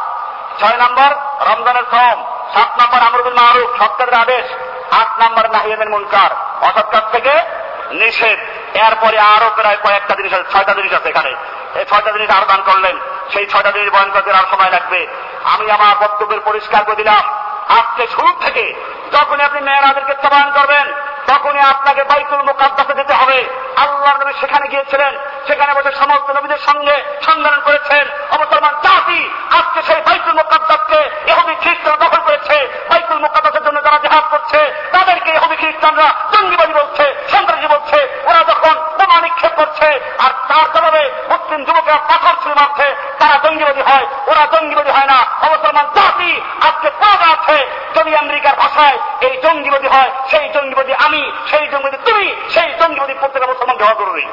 ছয় নম্বর রমজানের শ্রম সাত নম্বর আমরুল মাহরুফ সৎকারের আদেশ, আট নম্বর নাহিয়ানের মুনকার। অসৎ কাজ থেকে নিষেধ। এরপরে আরও প্রায় কয়েকটা জিনিস আছে, ছয়টা জিনিস আছে এখানে। এই ছয়টা জিনিস আহ্বান করলেন। সেই ছয়টা জিনিস বয়ন করতে আর সময় লাগবে। আমি আমার বক্তব্যের পরিষ্কার করে দিলাম। আজকে শুরু থেকে যখনই আপনি মেয়েরাদেরকে চবায়ন করবেন, তখনই আপনাকে বাইতুল মোকাদ্দাসে যেতে হবে। আল্লাহ নবী সেখানে গিয়েছিলেন। সেখানে বসে সমস্ত নবীদের সঙ্গে সংগ্রাম করেছেন অবসরমান জাতি আজকে সেই বাইতুল মোকাদ্দাসকে এহবি খ্রিস্টান দখল করেছে। বাইতুল মোকাদ্দাসের জন্য যারা জেহাদ করছে, তাদেরকে এহবি খ্রিস্টানরা জঙ্গিবাদী বলছে, সন্ত্রাসী বলছে। ওরা যখন বোমা নিক্ষেপ করছে আর তার জবাবে মুসলিম যুবকরা পাথর ছুঁড়ে মারছে, তারা জঙ্গিবাদী হয়। ওরা জঙ্গিবাদী হয় না। অবসরমান জাতি আজকে পাওয়া আছে। যদি আমেরিকার ভাষায় এই জঙ্গিবাদী হয়, সেই জঙ্গিবাদী আমি, সেই জঙ্গিবাদী তুমি, সেই জঙ্গিবাদী প্রত্যেক মুসলমান দেওয়া জরুরি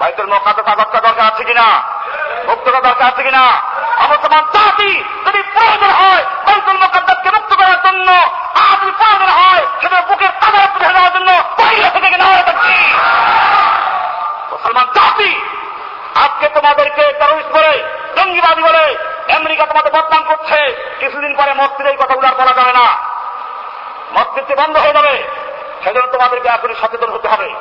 বাইতুল মোকাদ্দাস আবাদটা দরকার আছে কিনা? মুক্ততা দরকার আছে কিনা? অবর্তমান জাতি যদি প্রয়োজন হয়, বাইতুল মোকাদ্দাসকে মুক্ত করার জন্য, আর যদি প্রয়োজন হয়, সেটা বুকের তাদের তুলে দেওয়ার জন্য বাইরে থেকে নেওয়া যাচ্ছি মুসলমান জাতি, আজকে তোমাদেরকে টেরোরিস্ট বলে, জঙ্গিবাদী বলে, আমেরিকা তোমাদের বদনাম করছে, কিছুদিন পরে মসজিদের কথাগুলো আর বলা যাবে না। মসজিদটি বন্ধ হয়ে যাবে, সেজন্য তোমাদেরকে এখনই সচেতন হতে হবে।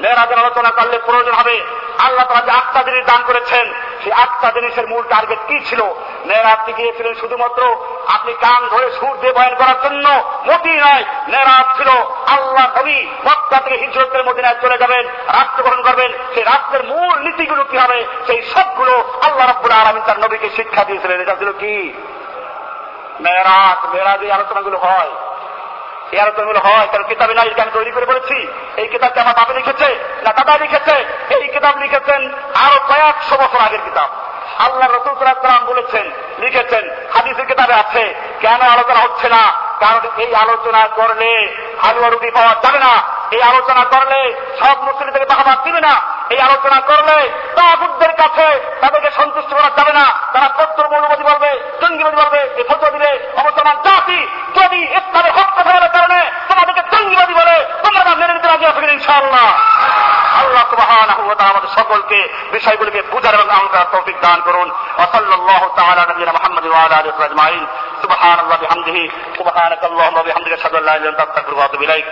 মেয়েরাজের আলোচনা করলে প্রয়োজন হবে। আল্লাহ তারা যে আটটা জিনিস দান করেছেন, সেই আটটা জিনিসের মূল টার্গেট কি ছিল? মেয়েরাজ গিয়েছিলেন শুধুমাত্র আপনি কান ধরে সুর দিয়ে বয়ান করার জন্য? মোটি নয়। মেয়েরাজ ছিল আল্লাহ নবী, মক্কা থেকে হিজরতের মদিনায় চলে যাবেন, রাষ্ট্র গ্রহণ করবেন। সেই রাষ্ট্রের মূল নীতিগুলো কি হবে? সেই সবগুলো আল্লাহ রব্বুল আলমিন তার নবীকে শিক্ষা দিয়েছিলেন। এটা ছিল কি? মেয়েরাজ মেয়েরাজ এই আলোচনাগুলো হয়। আলোচনাগুলো হয় কারণ কিতাবে নাই আমি তৈরি করে বলেছি। এই কিতাবটা আমার বাবা লিখেছে, না দাদা লিখেছে। এই কিতাব লিখেছেন আরও কয়েকশো বছর আগের কিতাব। আল্লাহ রসুল সালাম বলেছেন, লিখেছেন, হাদিসের কিতাবে আছে, কেন আলোচনা হচ্ছে না? কারণ এই আলোচনা করলে হালুয়া রুটি পাওয়া যাবে না। এই আলোচনা করলে সব মুসলিমদের বাহাবা দিবে না। এই আলোচনা করলে তাগুদদের কাছে তাদেরকে সন্তুষ্ট করা যাবে না। তারা প্রত্যর মৌলবাদী বলবে, জঙ্গিবাদী বলবে এ ফটো দিলে অবসমান জাতি যদি ইসলামের হক বলার কারণে তোমাদেরকে জঙ্গিবাদী বলে, তোমরা তা মেনে নিতে রাজি আছো ইনশাআল্লাহ। আল্লাহ তাআলা আমাদের সকলকে বিষয়গুলিকে বুঝার এবং আমল করার তৌফিক দান করুন। ওয়া সাল্লাল্লাহু তাআলা নবিয়িনা মুহাম্মদ ওয়া আলা আলিহি ওয়া আজমাইন। সুবহানাল্লাহি বিহামদিহি, সুবহানাকাল্লাহুম্মা বিহামদিকা, আশহাদু আল্লা ইলাহা ইল্লা আনতা আস্তাগফিরুকা ওয়া আতুবু ইলাইক।